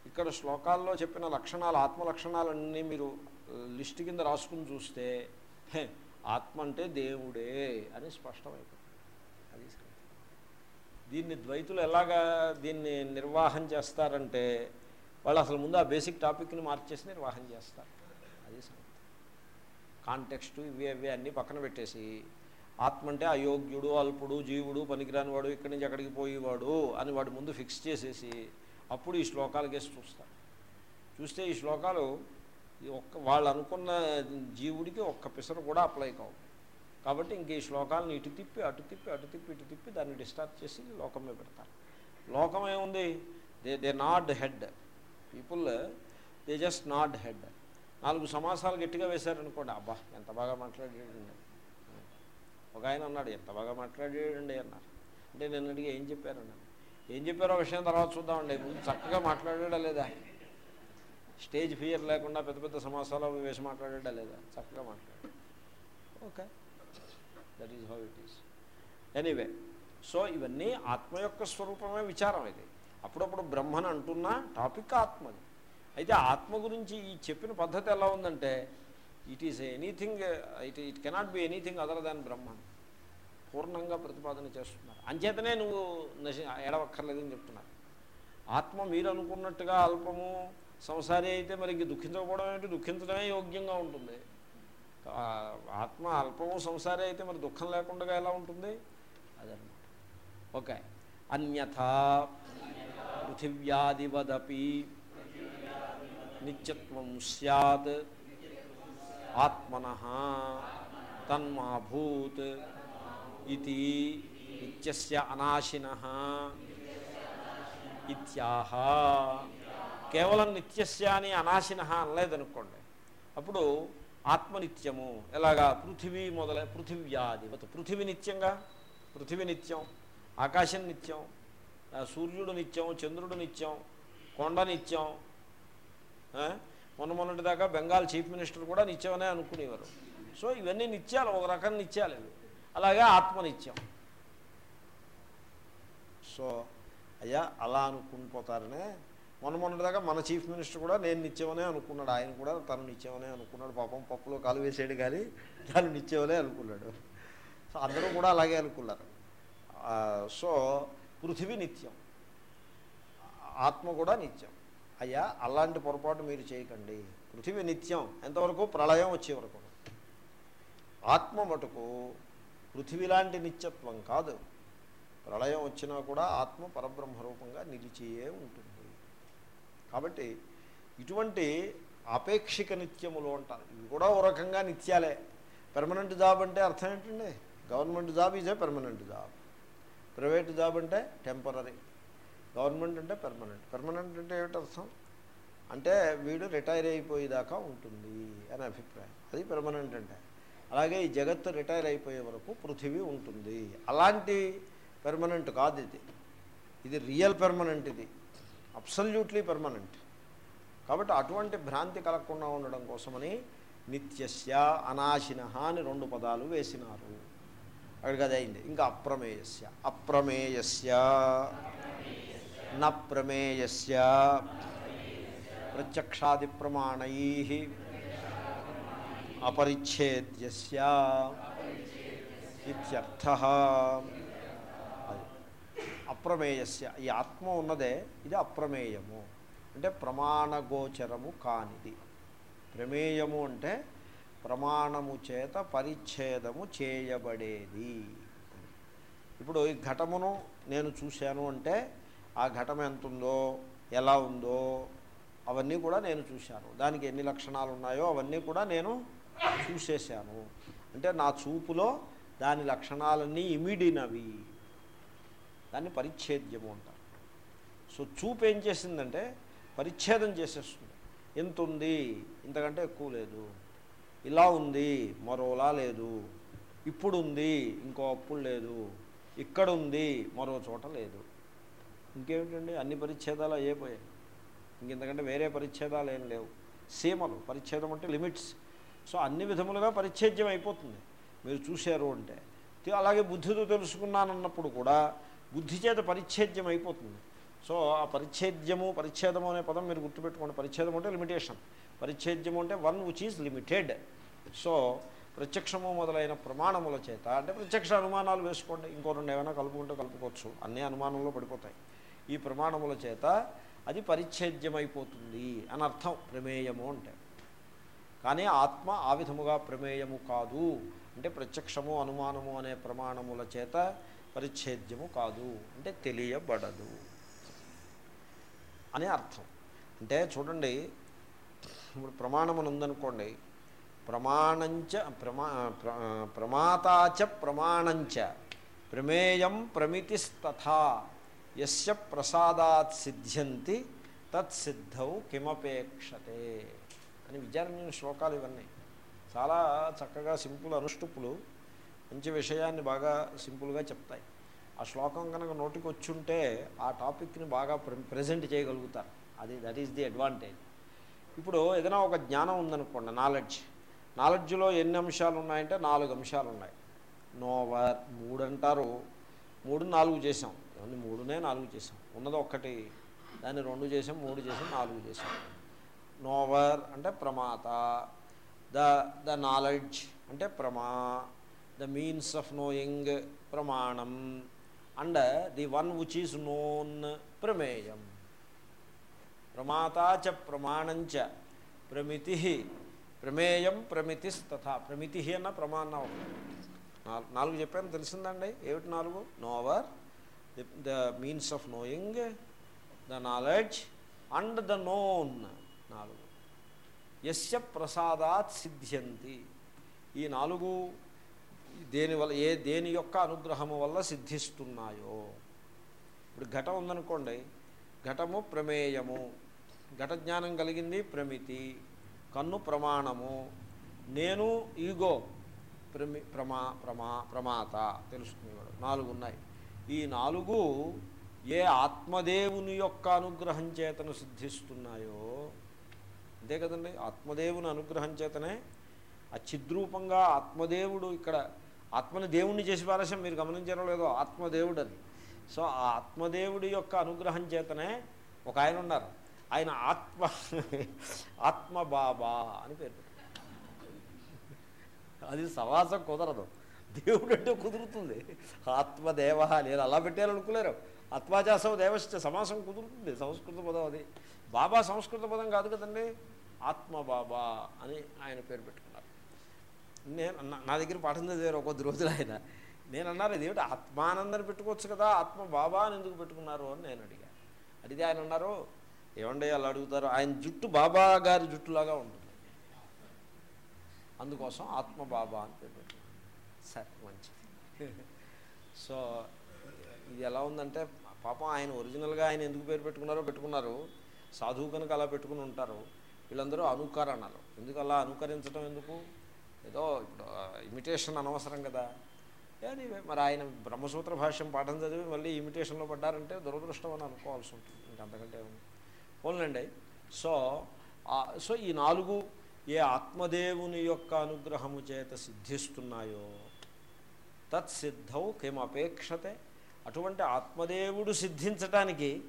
Speaker 1: ఇక్కడ శ్లోకాల్లో చెప్పిన లక్షణాలు ఆత్మ లక్షణాలన్నీ మీరు లిస్ట్ కింద రాసుకుని చూస్తే ఆత్మ అంటే దేవుడే అని స్పష్టమైపోతుంది. అది దీన్ని ద్వైతులు ఎలాగా దీన్ని నిర్వాహం చేస్తారంటే వాళ్ళు అసలు ముందు ఆ బేసిక్ టాపిక్ని మార్చేసి నిర్వాహం చేస్తారు. అది సంగతి కాంటెక్స్ట్ ఇవి అవి అన్నీ పక్కన పెట్టేసి ఆత్మ అంటే అయోగ్యుడు అల్పుడు జీవుడు పనికిరాని వాడు ఇక్కడి నుంచి అక్కడికి పోయేవాడు అని వాడు ముందు ఫిక్స్ చేసేసి అప్పుడు ఈ శ్లోకాలకేసి చూస్తారు. చూస్తే ఈ శ్లోకాలు ఒక్క వాళ్ళు అనుకున్న జీవుడికి ఒక్క పిసరు కూడా అప్లై కావు. కాబట్టి ఇంక ఈ శ్లోకాలను ఇటు తిప్పి అటు తిప్పి అటు తిప్పి ఇటు తిప్పి దాన్ని డిస్టార్ట్ చేసి లోకమే పెడతారు. లోకం ఏముంది? They they nod head. People they just nod head. నాలుగు సమాసాలు గట్టిగా వేశారనుకోండి అబ్బా ఎంత బాగా మాట్లాడాడండి. ఒక ఆయన అన్నాడు ఎంత బాగా మాట్లాడాడండి అన్నారు. అంటే నేను అడిగి ఏం చెప్పారన్నాను ఏం చెప్పారో విషయం తర్వాత చూద్దామండి. చక్కగా మాట్లాడాడా లేదా? స్టేజ్ ఫియర్ లేకుండా పెద్ద పెద్ద సమాసాలు అవి వేసి మాట్లాడాడా లేదా? చక్కగా మాట్లాడాడు okay. That is how it is anyway so ఇవన్నీ ఆత్మ యొక్క స్వరూపమే విచారం ఇది. అప్పుడప్పుడు బ్రహ్మను అంటున్నా టాపిక్ ఆత్మది. అయితే ఆత్మ గురించి ఈ చెప్పిన పద్ధతి ఎలా ఉందంటే it is anything it it cannot be anything other than Brahman పూర్ణంగా ప్రతిపాదన చేస్తున్నారు. అంచేతనే నువ్వు నశి ఎడవక్కర్లేదని చెప్తున్నారు. ఆత్మ మీరు అనుకున్నట్టుగా అల్పము సంసారి అయితే మరి ఇంక దుఃఖించకపోవడం ఏంటి దుఃఖించడమే యోగ్యంగా ఉంటుంది ఆ, ఆత్మ అల్పము సంసారి అయితే మరి దుఃఖం లేకుండా ఎలా ఉంటుంది అదనమాట ఓకే అన్యథా పృథివ్యాదివదపి నిత్యత్వం సత్ ఆత్మన తన్మాభూత్ ఇది నిత్యస్య అనాశిన ఇత్యాహ కేవలం నిత్యస్య అని అనాశిన అనలేదనుకోండి. అప్పుడు ఆత్మనిత్యము ఎలాగా పృథివీ మొదలై పృథివ్యాధిపతి పృథివీ నిత్యంగా? పృథివీ నిత్యం ఆకాశం నిత్యం సూర్యుడు నిత్యం చంద్రుడు నిత్యం కొండ నిత్యం మొన్న మొన్నటి దాకా బెంగాల్ చీఫ్ మినిస్టర్ కూడా నిత్యమనే అనుకునేవారు. సో ఇవన్నీ నిత్యాలు ఒక రకం నిత్యాలు ఇవి. అలాగే ఆత్మనిత్యం. సో అయ్యా అలా అనుకుని పోతారనే మొన్న మొన్నటిదాకా మన చీఫ్ మినిస్టర్ కూడా నేను నిత్యమనే అనుకున్నాడు. ఆయన కూడా తను నిత్యమనే అనుకున్నాడు. పాపం పప్పులో కాలు వేసాడు కానీ తను నిత్యమనే అనుకున్నాడు. సో అందరూ కూడా అలాగే అనుకున్నారు. సో పృథివీ నిత్యం. ఆత్మ కూడా నిత్యం. అయ్యా అలాంటి పొరపాటు మీరు చేయకండి. పృథివీ నిత్యం. ఎంతవరకు? ప్రళయం వచ్చే వరకు. ఆత్మ మటుకు పృథివీ లాంటి నిత్యత్వం కాదు. ప్రళయం వచ్చినా కూడా ఆత్మ పరబ్రహ్మ రూపంగా నిలిచియే ఉంటుంది. కాబట్టి ఇటువంటి ఆపేక్షిక నిత్యములు అంటారు. ఇవి కూడా ఓ రకంగా నిత్యాలే. పెర్మనెంట్ జాబ్ అంటే అర్థం ఏంటండి? Government job is a permanent job private job అంటే టెంపరీ గవర్నమెంట్ అంటే పెర్మనెంట్ పెర్మనెంట్ అంటే ఏమిటి అర్థం? అంటే వీడు రిటైర్ అయిపోయేదాకా ఉంటుంది అని అభిప్రాయం. అది పెర్మనెంట్ అంటే. అలాగే ఈ జగత్తు రిటైర్ అయిపోయే వరకు పృథివీ ఉంటుంది. అలాంటి పెర్మనెంట్ కాదు ఇది. ఇది రియల్ పెర్మనెంట్ ఇది. Absolutely permanent. కాబట్టి అటువంటి భ్రాంతి కలగకుండా ఉండడం కోసమని నిత్యస్య అనాశిన అని రెండు పదాలు వేసినారు. అక్కడికి అది అయింది. ఇంకా అప్రమేయస్య. అప్రమేయస్య. నప్రమేయస్య. ప్రత్యక్షాది ప్రమాణై అపరిచ్ఛేద్యస్య. ఇత్యర్థ. అప్రమేయస్య. ఈ ఆత్మ ఉన్నదే ఇది అప్రమేయము. అంటే ప్రమాణగోచరము కానిది. ప్రమేయము అంటే ప్రమాణము చేత పరిచ్ఛేదము చేయబడేది. ఇప్పుడు ఈ ఘటమును నేను చూశాను అంటే ఆ ఘటం ఎంత ఉందో ఎలా ఉందో అవన్నీ కూడా నేను చూశాను. దానికి ఎన్ని లక్షణాలు ఉన్నాయో అవన్నీ కూడా నేను చూసేశాను. అంటే నా చూపులో దాని లక్షణాలన్నీ ఇమిడినవి. దాన్ని పరిచ్ఛేద్యము అంటారు. సో చూపు ఏం చేసిందంటే పరిచ్ఛేదం చేసేస్తుంది. ఎంత ఉంది ఇంతకంటే ఎక్కువ లేదు. ఇలా ఉంది మరోలా లేదు. ఇప్పుడు ఉంది ఇంకో అప్పుడు లేదు. ఇక్కడ ఉంది మరో చోట లేదు. ఇంకేమిటండి? అన్ని పరిచ్ఛేదాలు అయిపోయాయి. ఇంకెంతకంటే వేరే పరిచ్ఛేదాలు ఏం లేవు. సీమలు పరిచ్ఛేదం అంటే లిమిట్స్. సో అన్ని విధములుగా పరిచ్ఛేద్యం అయిపోతుంది. మీరు చూశారు అంటే. అలాగే బుద్ధితో తెలుసుకున్నానన్నప్పుడు కూడా బుద్ధి చేత పరిచ్ఛేద్యం అయిపోతుంది సో ఆ పరిచ్ఛేద్యము పరిచ్ఛేదము అనే పదం మీరు గుర్తుపెట్టుకోండి. పరిచ్ఛేదం అంటే లిమిటేషన్ పరిచ్ఛేద్యము అంటే one which is limited so ప్రత్యక్షము మొదలైన ప్రమాణముల చేత అంటే ప్రత్యక్ష అనుమానాలు వేసుకోండి. ఇంకో రెండు ఏమైనా కలుపుకుంటే కలుపుకోవచ్చు. అన్ని అనుమానంలో పడిపోతాయి. ఈ ప్రమాణముల చేత అది పరిచ్ఛేద్యమైపోతుంది అని అర్థం. ప్రమేయము అంటే. కానీ ఆత్మ ఆ విధముగా ప్రమేయము కాదు. అంటే ప్రత్యక్షము అనుమానము అనే ప్రమాణముల చేత పరిచ్ఛేద్యము కాదు అంటే తెలియబడదు అని అర్థం. అంటే చూడండి ఇప్పుడు ప్రమాణం ఉందనుకోండి ప్రమాణంచ ప్రమా ప్ర- ప్రమాతాచ ప్రమాణంచ ప్రమేయం ప్రమితిస్తథా యస్య ప్రసాదాత్ సిద్ధ్యంతి తత్సిద్ధౌ కిమపేక్షతే అని విచారణ శ్లోకాలు ఇవన్నీ. చాలా చక్కగా సింపుల్ అనుష్టుపులు మంచి విషయాన్ని బాగా సింపుల్గా చెప్తాయి. ఆ శ్లోకం కనుక నోటికి వచ్చుంటే ఆ టాపిక్ని బాగా ప్రజెంట్ చేయగలుగుతారు. అది దట్ ఈస్ ది అడ్వాంటేజ్ ఇప్పుడు ఏదైనా ఒక జ్ఞానం ఉందనుకోండి నాలెడ్జ్ నాలెడ్జ్లో ఎన్ని అంశాలు ఉన్నాయంటే నాలుగు అంశాలు ఉన్నాయి నోవర్ మూడు అంటారు మూడు నాలుగు చేసాం ఏమండి మూడునే నాలుగు చేసాం ఉన్నది ఒక్కటి. దాన్ని రెండు చేసాం మూడు చేసాం నాలుగు చేసాం నోవర్ అంటే ప్రమాత. ద ద నాలెడ్జ్ అంటే ప్రమా ద మీన్స్ ఆఫ్ నోయింగ్ ప్రమాణం and the one which is known ప్రమేయం ప్రమాతా చ ప్రమాణంచ ప్రమితి ప్రమేయం ప్రమితిస్తథా ప్రమితి అన్న ప్రమాణ నాలుగు నాలుగు చెప్పాను తెలిసిందండి? ఏమిటి నాలుగు? Knower the the means of knowing the knowledge and the known నాలుగు. యస్య ప్రసాదాత్ సిద్ధ్యంతి. ఈ నాలుగు దేని వల్ల ఏ దేని యొక్క అనుగ్రహము వల్ల సిద్ధిస్తున్నాయో. ఇప్పుడు ఘటం ఉందనుకోండి ఘటము ప్రమేయము ఘట జ్ఞానం కలిగింది ప్రమితి కన్ను ప్రమాణము నేను ఈగో ప్రమి ప్రమా ప్రమా ప్రమాత తెలుసుకునేవాడు. నాలుగు ఉన్నాయి. ఈ నాలుగు ఏ ఆత్మదేవుని యొక్క అనుగ్రహం చేతను సిద్ధిస్తున్నాయో అంతే కదండి. ఆత్మదేవుని అనుగ్రహం చేతనే ఆ చిద్రూపంగా ఆత్మదేవుడు ఇక్కడ ఆత్మని దేవుణ్ణి చేసి పారసం మీరు గమనించారో లేదో ఆత్మదేవుడు అది సో ఆ ఆత్మదేవుడి యొక్క అనుగ్రహం చేతనే ఒక ఆయన ఉన్నారు. ఆయన ఆత్మ ఆత్మ బాబా అని పేరు అది సవాసం కుదరదు. దేవుడు అంటే కుదురుతుంది. ఆత్మదేవ నేను అలా పెట్టారనుకోలేరు ఆత్మాచాసం దేవశ్చ సమాసం కుదురుతుంది. సంస్కృత పదం అది. బాబా సంస్కృత పదం కాదు కదండి. ఆత్మ బాబా అని ఆయన పేరు పెట్టుకున్నారు నేను నా- నా దగ్గర పాఠం చదివారు కొద్ది రోజులు ఆయన. నేను అన్నారు ఇదేమిటి? ఆత్మానందని పెట్టుకోవచ్చు కదా ఆత్మ బాబా అని ఎందుకు పెట్టుకున్నారు? అని నేను అడిగాను. అడిగితే ఆయన అన్నారు ఏమండి అలా అడుగుతారు? ఆయన జుట్టు బాబా గారి జుట్టులాగా ఉంటుంది. అందుకోసం ఆత్మ బాబా అని పేరు సరే మంచిది. సో ఇది ఎలా ఉందంటే పాపం ఆయన ఒరిజినల్గా ఆయన ఎందుకు పేరు పెట్టుకున్నారో పెట్టుకున్నారు. సాధువు కనుక అలా పెట్టుకుని ఉంటారు. వీళ్ళందరూ అనుకరణలు. ఎందుకు అలా అనుకరించడం ఎందుకు? ఏదో ఇప్పుడు ఇమిటేషన్ అనవసరం కదా. అని మరి ఆయన బ్రహ్మసూత్ర భాష్యం పాఠం చదివి మళ్ళీ ఇమిటేషన్లో పడ్డారంటే దురదృష్టం అని అనుకోవాల్సి ఉంటుంది. ఇంకంతకంటే పోలండి సో సో ఈ నాలుగు ఏ ఆత్మదేవుని యొక్క అనుగ్రహము చేత సిద్ధిస్తున్నాయో తత్సిద్ధౌ కిమపేక్షతే. అటువంటి ఆత్మదేవుడు సిద్ధించటానికి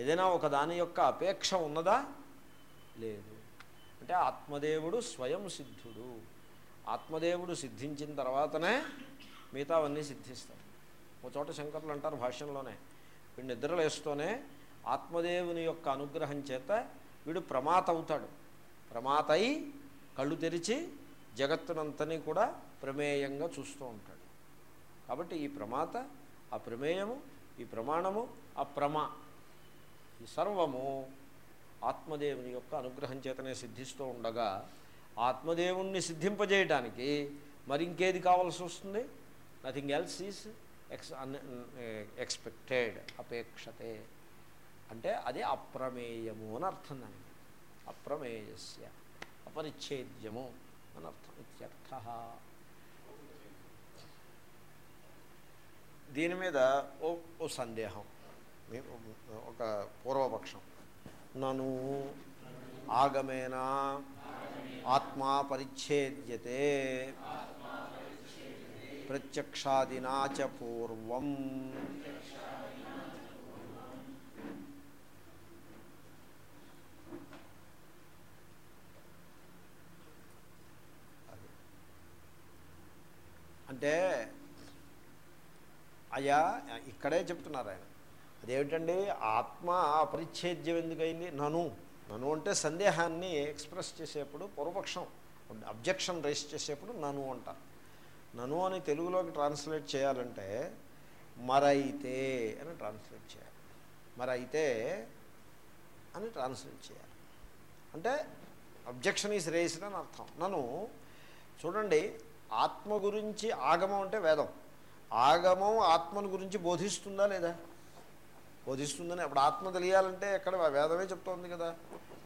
Speaker 1: ఏదైనా ఒక దాని యొక్క అపేక్ష ఉన్నదా? లేదు. అంటే ఆత్మదేవుడు స్వయం సిద్ధుడు. ఆత్మదేవుడు సిద్ధించిన తర్వాతనే మిగతావన్నీ సిద్ధిస్తాయి ఒక చోట శంకరులు అంటారు భాష్యంలోనే వీడు నిద్రలేస్తూనే ఆత్మదేవుని యొక్క అనుగ్రహం చేత వీడు ప్రమాత అవుతాడు. ప్రమాత అయి కళ్ళు తెరిచి జగత్తునంతని కూడా ప్రమేయంగా చూస్తూ ఉంటాడు. కాబట్టి ఈ ప్రమాత ఆ ప్రమేయము ఈ ప్రమాణము ఆ ప్రమ ఈ సర్వము ఆత్మదేవుని యొక్క అనుగ్రహం చేతనే సిద్ధిస్తూ ఉండగా ఆత్మదేవుణ్ణి సిద్ధింపజేయటానికి మరి ఇంకేది కావాల్సి వస్తుంది? Nothing else is ex un expected అపేక్షతే. అంటే అది అప్రమేయము అని అర్థం దానికి. అప్రమేయస్య అపరిచ్ఛేద్యము అని అర్థం ఇత్యర్థ. దీని మీద ఓ ఓ సందేహం. ఒక పూర్వపక్షం. నను ఆగమేనా? ఆత్మా పరిచ్ఛేద్యతే. ప్రత్యక్షాదినా చ పూర్వం. అంటే అయ్యా ఇక్కడే చెప్తున్నారు ఆయన. అదేమిటండి? ఆత్మ అపరిచ్ఛేద్యం ఎందుకైంది నను. నను అంటే సందేహాన్ని ఎక్స్ప్రెస్ చేసేప్పుడు పూర్వపక్షం అబ్జెక్షన్ రైస్ చేసేప్పుడు నను అంటారు నను అని తెలుగులోకి ట్రాన్స్లేట్ చేయాలంటే మరైతే అని ట్రాన్స్లేట్ చేయాలి. మరైతే అని ట్రాన్స్లేట్ చేయాలి. అంటే అబ్జెక్షన్ ఈజ్ రేస్డ్ అని అర్థం. నన్ను చూడండి ఆత్మ గురించి ఆగమం అంటే వేదం. ఆగమం ఆత్మను గురించి బోధిస్తుందా లేదా? బోధిస్తుందని అప్పుడు ఆత్మ తెలియాలంటే ఎక్కడ వేదమే చెప్తోంది కదా.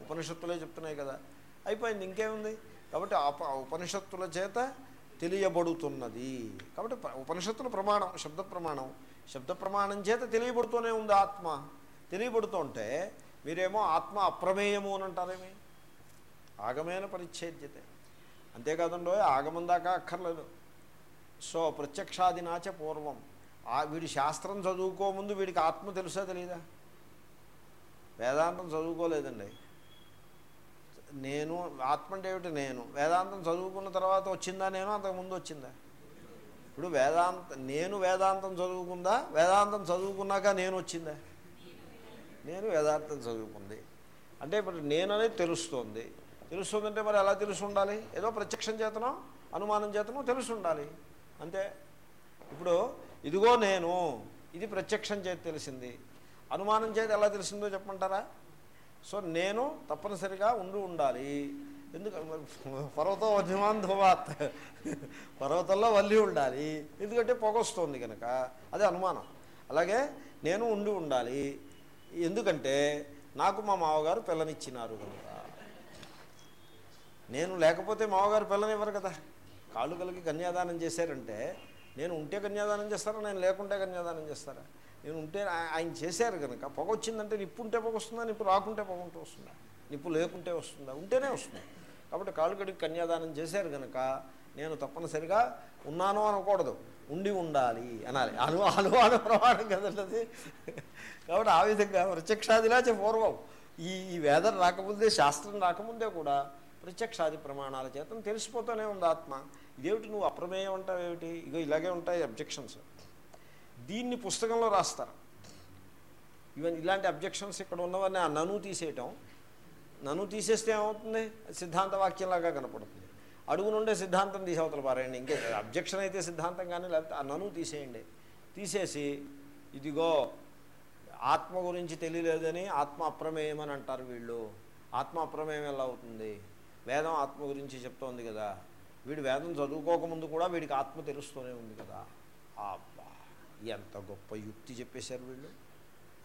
Speaker 1: ఉపనిషత్తులే చెప్తున్నాయి కదా. అయిపోయింది ఇంకేముంది? కాబట్టి అప ఉపనిషత్తుల చేత తెలియబడుతున్నది. కాబట్టి ఉపనిషత్తుల ప్రమాణం శబ్ద ప్రమాణం శబ్ద ప్రమాణం చేత తెలియబడుతూనే ఉంది ఆత్మ. తెలియబడుతుంటే మీరేమో ఆత్మ అప్రమేయము అని అంటారేమి ఆగమైన పరిచ్ఛేద్యతే. అంతేకాదండో ఆగమం దాకా అక్కర్లేదు. సో ప్రత్యక్షాదినాచ పూర్వం. వీడి శాస్త్రం చదువుకోముందు వీడికి ఆత్మ తెలుసా తెలీదా? వేదాంతం చదువుకోలేదండి. నేను ఆత్మ అంటే ఏమిటి నేను? వేదాంతం చదువుకున్న తర్వాత వచ్చిందా నేను? అంతకుముందు వచ్చిందా? ఇప్పుడు వేదాంత నేను వేదాంతం చదువుకుందా? వేదాంతం చదువుకున్నాక నేను వచ్చిందా? నేను వేదాంతం చదువుకుంది. అంటే ఇప్పుడు నేను అనేది తెలుస్తుంది. తెలుస్తుందంటే మరి ఎలా తెలుసు ఉండాలి? ఏదో ప్రత్యక్షం చేతనో అనుమానం చేతనో తెలుసు ఉండాలి. అంతే. ఇప్పుడు ఇదిగో నేను ఇది ప్రత్యక్షం చేతి తెలిసింది. అనుమానం చేతి ఎలా తెలిసిందో చెప్పమంటారా? సో నేను తప్పనిసరిగా ఉండి ఉండాలి. ఎందుకు? పర్వతం వన్యమాన్ ధువాత్ పర్వతంలో వల్లి ఉండాలి. ఎందుకంటే పొగ వస్తుంది కనుక అదే అనుమానం. అలాగే నేను ఉండి ఉండాలి. ఎందుకంటే నాకు మా మామగారు పిల్లనిచ్చినారు కనుక నేను లేకపోతే మామగారు పిల్లనివ్వరు కదా. కాళ్ళు కలిగి కన్యాదానం చేశారంటే నేను ఉంటే కన్యాదానం చేస్తారా? నేను లేకుంటే కన్యాదానం చేస్తారా? నేను ఉంటే ఆయన చేశారు కనుక పొగ వచ్చిందంటే నిప్పు ఉంటే పొగ వస్తుందా? నిప్పు రాకుంటే పొగ ఉంటే వస్తుందా? నిప్పు లేకుంటే వస్తుందా? ఉంటేనే వస్తుంది. కాబట్టి కాళ్ళు కడిగి కన్యాదానం చేశారు కనుక నేను తప్పనిసరిగా ఉన్నాను అనకూడదు. ఉండి ఉండాలి అనాలి. అను అనుమాన ప్రమాణం కదండి కాబట్టి ఆ విధంగా ప్రత్యక్షాదిలాచే పూర్వం ఈ ఈ వేదం రాకముందే శాస్త్రం రాకముందే కూడా ప్రత్యక్షాది ప్రమాణాల చేత తెలిసిపోతూనే ఉంది ఆత్మ. ఇదేమిటి నువ్వు అప్రమేయం అంటావు ఏమిటి ఇగో ఇలాగే ఉంటాయి అబ్జెక్షన్స్. దీన్ని పుస్తకంలో రాస్తారు. ఈవెన్ ఇలాంటి అబ్జెక్షన్స్ ఇక్కడ ఉన్నవన్నీ ఆ నను తీసేయటం. నన్ను తీసేస్తే ఏమవుతుంది? సిద్ధాంత వాక్యంలాగా కనపడుతుంది. అడుగు నుండే సిద్ధాంతం తీసి అవతల పారేయండి ఇంకే అబ్జెక్షన్ అయితే సిద్ధాంతం కానీ లేకపోతే ఆ నను తీసేయండి. తీసేసి ఇదిగో ఆత్మ గురించి తెలియలేదని ఆత్మ అప్రమేయం అని అంటారు వీళ్ళు. ఆత్మ అప్రమేయం ఎలా అవుతుంది? వేదం ఆత్మ గురించి చెప్తోంది కదా. వీడు వేదం చదువుకోకముందు కూడా వీడికి ఆత్మ తెలుస్తూనే ఉంది కదా. అబ్బా ఎంత గొప్ప యుక్తి చెప్పేశారు వీళ్ళు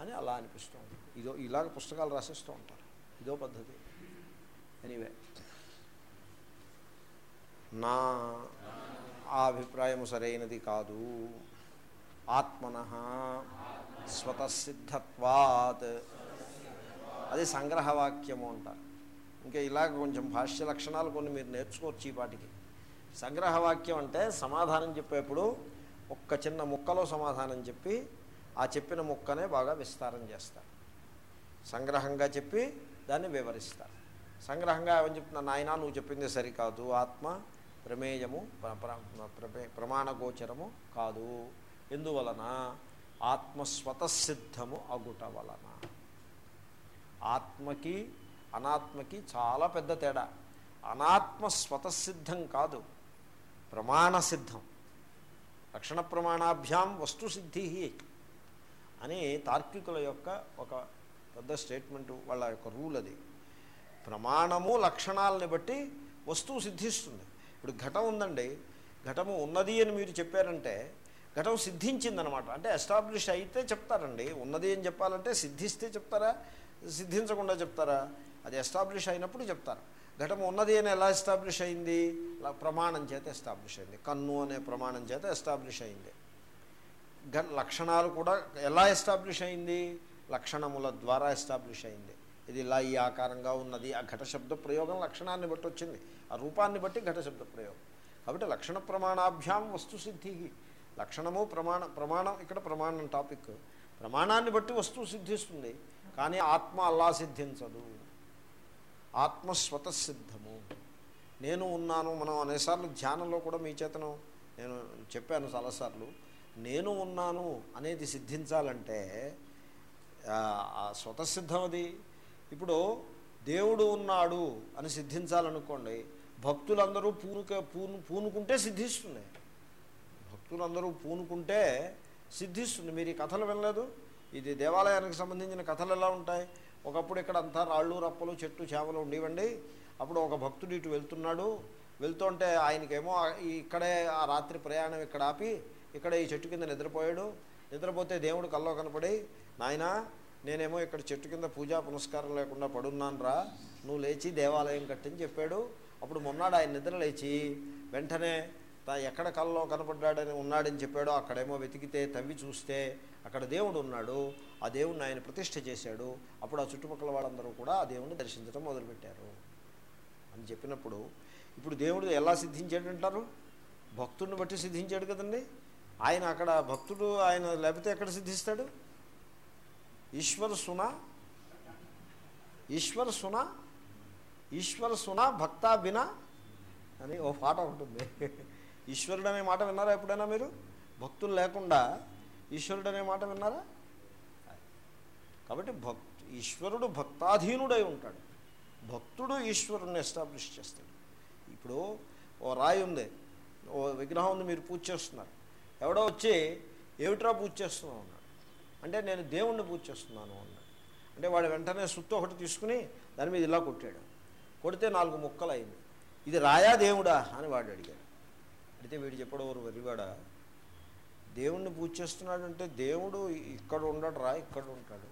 Speaker 1: అని అలా అనిపిస్తూ ఉంటుంది ఇదో ఇలాగ పుస్తకాలు రాసిస్తూ ఉంటారు. ఇదో పద్ధతి. ఎనీవే నా ఆ అభిప్రాయం సరైనది కాదు. ఆత్మన స్వతసిద్ధత్వాత్. అది సంగ్రహవాక్యము అంటారు ఇంకా ఇలాగ కొంచెం భాష్య లక్షణాలు కొన్ని మీరు నేర్చుకోవచ్చు ఈ పాటికి. సంగ్రహవాక్యం అంటే సమాధానం చెప్పేప్పుడు ఒక్క చిన్న ముక్కలో సమాధానం చెప్పి ఆ చెప్పిన ముక్కనే బాగా విస్తారం చేస్తారు. సంగ్రహంగా చెప్పి దాన్ని వివరిస్తారు. సంగ్రహంగా ఏమని చెప్తున్నా నాయన నువ్వు చెప్పింది సరికాదు. ఆత్మ ప్రమేయము ప్రమే- ప్రమాణగోచరము కాదు. ఎందువలన? ఆత్మస్వతసిద్ధము అగుట వలన. ఆత్మకి అనాత్మకి చాలా పెద్ద తేడా. అనాత్మ స్వతసిద్ధం కాదు. ప్రమాణ సిద్ధం లక్షణ ప్రమాణాభ్యాం వస్తు సిద్ధి అని తార్కికుల యొక్క ఒక పెద్ద స్టేట్మెంట్ వాళ్ళ యొక్క రూల్ అది. ప్రమాణము లక్షణాలని బట్టి వస్తువు సిద్ధిస్తుంది. ఇప్పుడు ఘటం ఉందండి. ఘటము ఉన్నది అని మీరు చెప్పారంటే ఘటం సిద్ధించిందనమాట. అంటే ఎస్టాబ్లిష్ అయితే చెప్తారండి. ఉన్నది అని చెప్పాలంటే సిద్ధిస్తే చెప్తారా? సిద్ధించకుండా చెప్తారా? అది ఎస్టాబ్లిష్ అయినప్పుడు చెప్తారు. ఘటం ఉన్నది అని ఎలా ఎస్టాబ్లిష్ అయింది? ప్రమాణం చేత ఎస్టాబ్లిష్ అయింది. కన్ను అనే ప్రమాణం చేత ఎస్టాబ్లిష్ అయింది. లక్షణాలు కూడా ఎలా ఎస్టాబ్లిష్ అయింది? లక్షణముల ద్వారా ఎస్టాబ్లిష్ అయింది. ఇది ఇలా ఈ ఆకారంగా ఉన్నది. ఆ ఘట శబ్ద ప్రయోగం లక్షణాన్ని బట్టి వచ్చింది. ఆ రూపాన్ని బట్టి ఘట శబ్ద ప్రయోగం. కాబట్టి లక్షణ ప్రమాణాభ్యాం వస్తుసిద్ధి లక్షణము ప్రమాణ ప్రమాణం ఇక్కడ ప్రమాణం టాపిక్. ప్రమాణాన్ని బట్టి వస్తువు సిద్ధిస్తుంది. కానీ ఆత్మ అల్లా సిద్ధించదు. ఆత్మ స్వతసిద్ధము నేను ఉన్నాను మనం అనేసార్లు ధ్యానంలో కూడా మీ చేతను నేను చెప్పాను చాలాసార్లు. నేను ఉన్నాను అనేది సిద్ధించాలంటే స్వతసిద్ధం అది. ఇప్పుడు దేవుడు ఉన్నాడు అని సిద్ధించాలనుకోండి భక్తులందరూ పూనుక పూను పూనుకుంటే సిద్ధిస్తుంది. భక్తులందరూ పూనుకుంటే సిద్ధిస్తుంది. మీరు ఈ కథలు వినలేదు? ఇది దేవాలయానికి సంబంధించిన కథలు ఎలా ఉంటాయి? ఒకప్పుడు ఇక్కడ అంతా రాళ్ళు రప్పలు చెట్టు చేమలు ఉండేవండి. అప్పుడు ఒక భక్తుడు ఇటు వెళ్తున్నాడు. వెళ్తుంటే ఆయనకేమో ఇక్కడే ఆ రాత్రి ప్రయాణం ఇక్కడ ఆపి ఇక్కడ ఈ చెట్టు కింద నిద్రపోయాడు. నిద్రపోతే దేవుడు కల్లో కనపడి నాయనా నేనేమో ఇక్కడ చెట్టు కింద పూజా పునస్కారం లేకుండా పడున్నాను రా నువ్వు లేచి దేవాలయం కట్టని చెప్పాడు. అప్పుడు మొన్నాడు ఆయన నిద్ర లేచి వెంటనే తా ఎక్కడ కల్లో కనపడ్డాడని ఉన్నాడని చెప్పాడో అక్కడేమో వెతికితే తవ్వి చూస్తే అక్కడ దేవుడు ఉన్నాడు ఆ దేవుడిని ఆయన ప్రతిష్ఠ చేశాడు అప్పుడు ఆ చుట్టుపక్కల వాళ్ళందరూ కూడా ఆ దేవుడిని దర్శించడం మొదలుపెట్టారు అని చెప్పినప్పుడు ఇప్పుడు దేవుడు ఎలా సిద్ధించాడంటారు? భక్తుడిని బట్టి సిద్ధించాడు కదండి. ఆయన అక్కడ భక్తుడు ఆయన లేకపోతే ఎక్కడ సిద్ధిస్తాడు? ఈశ్వర సున ఈశ్వర సున ఈశ్వర సున భక్తా బినా అని ఓ పాట ఉంటుంది. ఈశ్వరుడు అనే మాట విన్నారా ఎప్పుడైనా మీరు? భక్తులు లేకుండా ఈశ్వరుడు అనే మాట విన్నారా? కాబట్టి భక్ ఈశ్వరుడు భక్తాధీనుడై ఉంటాడు. భక్తుడు ఈశ్వరుణ్ణి ఎస్టాబ్లిష్ చేస్తాడు. ఇప్పుడు ఓ రాయి ఉంది ఓ విగ్రహం ఉంది మీరు పూజ చేస్తున్నారు. ఎవడో వచ్చి ఏమిట్రా పూజ చేస్తున్నావు? అన్నాడు. అంటే నేను దేవుణ్ణి పూజ చేస్తున్నాను అన్నాడు. అంటే వాడు వెంటనే సుత్తు ఒకటి తీసుకుని దాని మీద ఇలా కొట్టాడు. కొడితే నాలుగు ముక్కలు అయింది ఇది రాయా దేవుడా? అని వాడు అడిగాడు. అయితే వీడు చెప్పడం ఓరు వరివాడా దేవుణ్ణి పూజ చేస్తున్నాడంటే దేవుడు ఇక్కడ ఉండడు రా ఇక్కడ ఉంటాడు.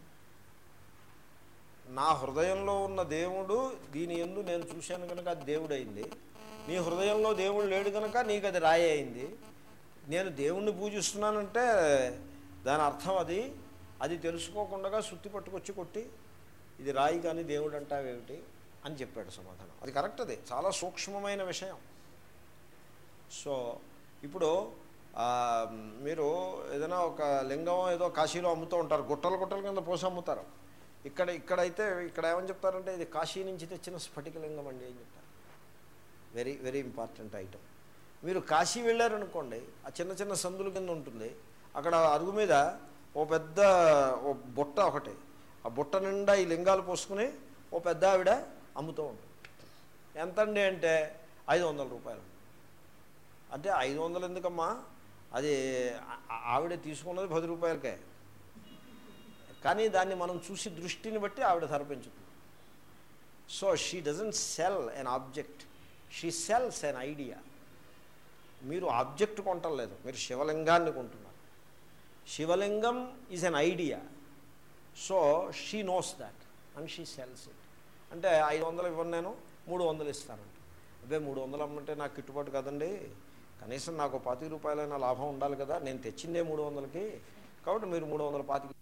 Speaker 1: నా హృదయంలో ఉన్న దేవుడు దీని ఎందు నేను చూశాను కనుక అది దేవుడు అయింది నీ హృదయంలో దేవుడు లేడు కనుక నీకు అది రాయి అయింది. నేను దేవుణ్ణి పూజిస్తున్నానంటే దాని అర్థం అది. అది తెలుసుకోకుండా సుత్తి పట్టుకొచ్చి కొట్టి ఇది రాయి కానీ దేవుడు అంటావేమిటి? అని చెప్పాడు సమాధానం. అది కరెక్ట్ అది. చాలా సూక్ష్మమైన విషయం. సో ఇప్పుడు మీరు ఏదైనా ఒక లింగం ఏదో కాశీలో అమ్ముతూ ఉంటారు గుట్టలు గుట్టల కింద పోసి అమ్ముతారు. ఇక్కడ ఇక్కడైతే ఇక్కడ ఏమని చెప్తారంటే ఇది కాశీ నుంచి తెచ్చిన స్ఫటిక లింగం అండి అని చెప్తారు. Very very important item. మీరు కాశీ వెళ్ళారనుకోండి ఆ చిన్న చిన్న సందుల కింద ఉంటుంది. అక్కడ అరుగు మీద ఓ పెద్ద ఓ బుట్ట ఒకటి. ఆ బుట్ట నిండా ఈ లింగాలు పోసుకుని ఓ పెద్ద ఆవిడ అమ్ముతూ ఉంటుంది. ఎంతండి అంటే ఐదు వందల రూపాయలు. అంటే ఐదు వందలు ఎందుకమ్మా? అది ఆవిడ తీసుకున్నది పది రూపాయలకే. కానీ దాన్ని మనం చూసి దృష్టిని బట్టి ఆవిడ ధర so she doesn't sell an object she sells an idea మీరు ఆబ్జెక్ట్ కొంటలేదు మీరు శివలింగాన్ని కొంటున్నారు. Shivalingam is an idea so she knows that and she sells it అంటే ఐదు వందలు ఇవ్వను నేను మూడు వందలు ఇస్తానంట అదే మూడు వందలు అమ్మంటే నాకు గిట్టుబాటు కదండి. కనీసం నాకు పాతిక రూపాయలైనా లాభం ఉండాలి కదా నేను తెచ్చిందే మూడు వందలకి. కాబట్టి మీరు మూడు వందల పాతికి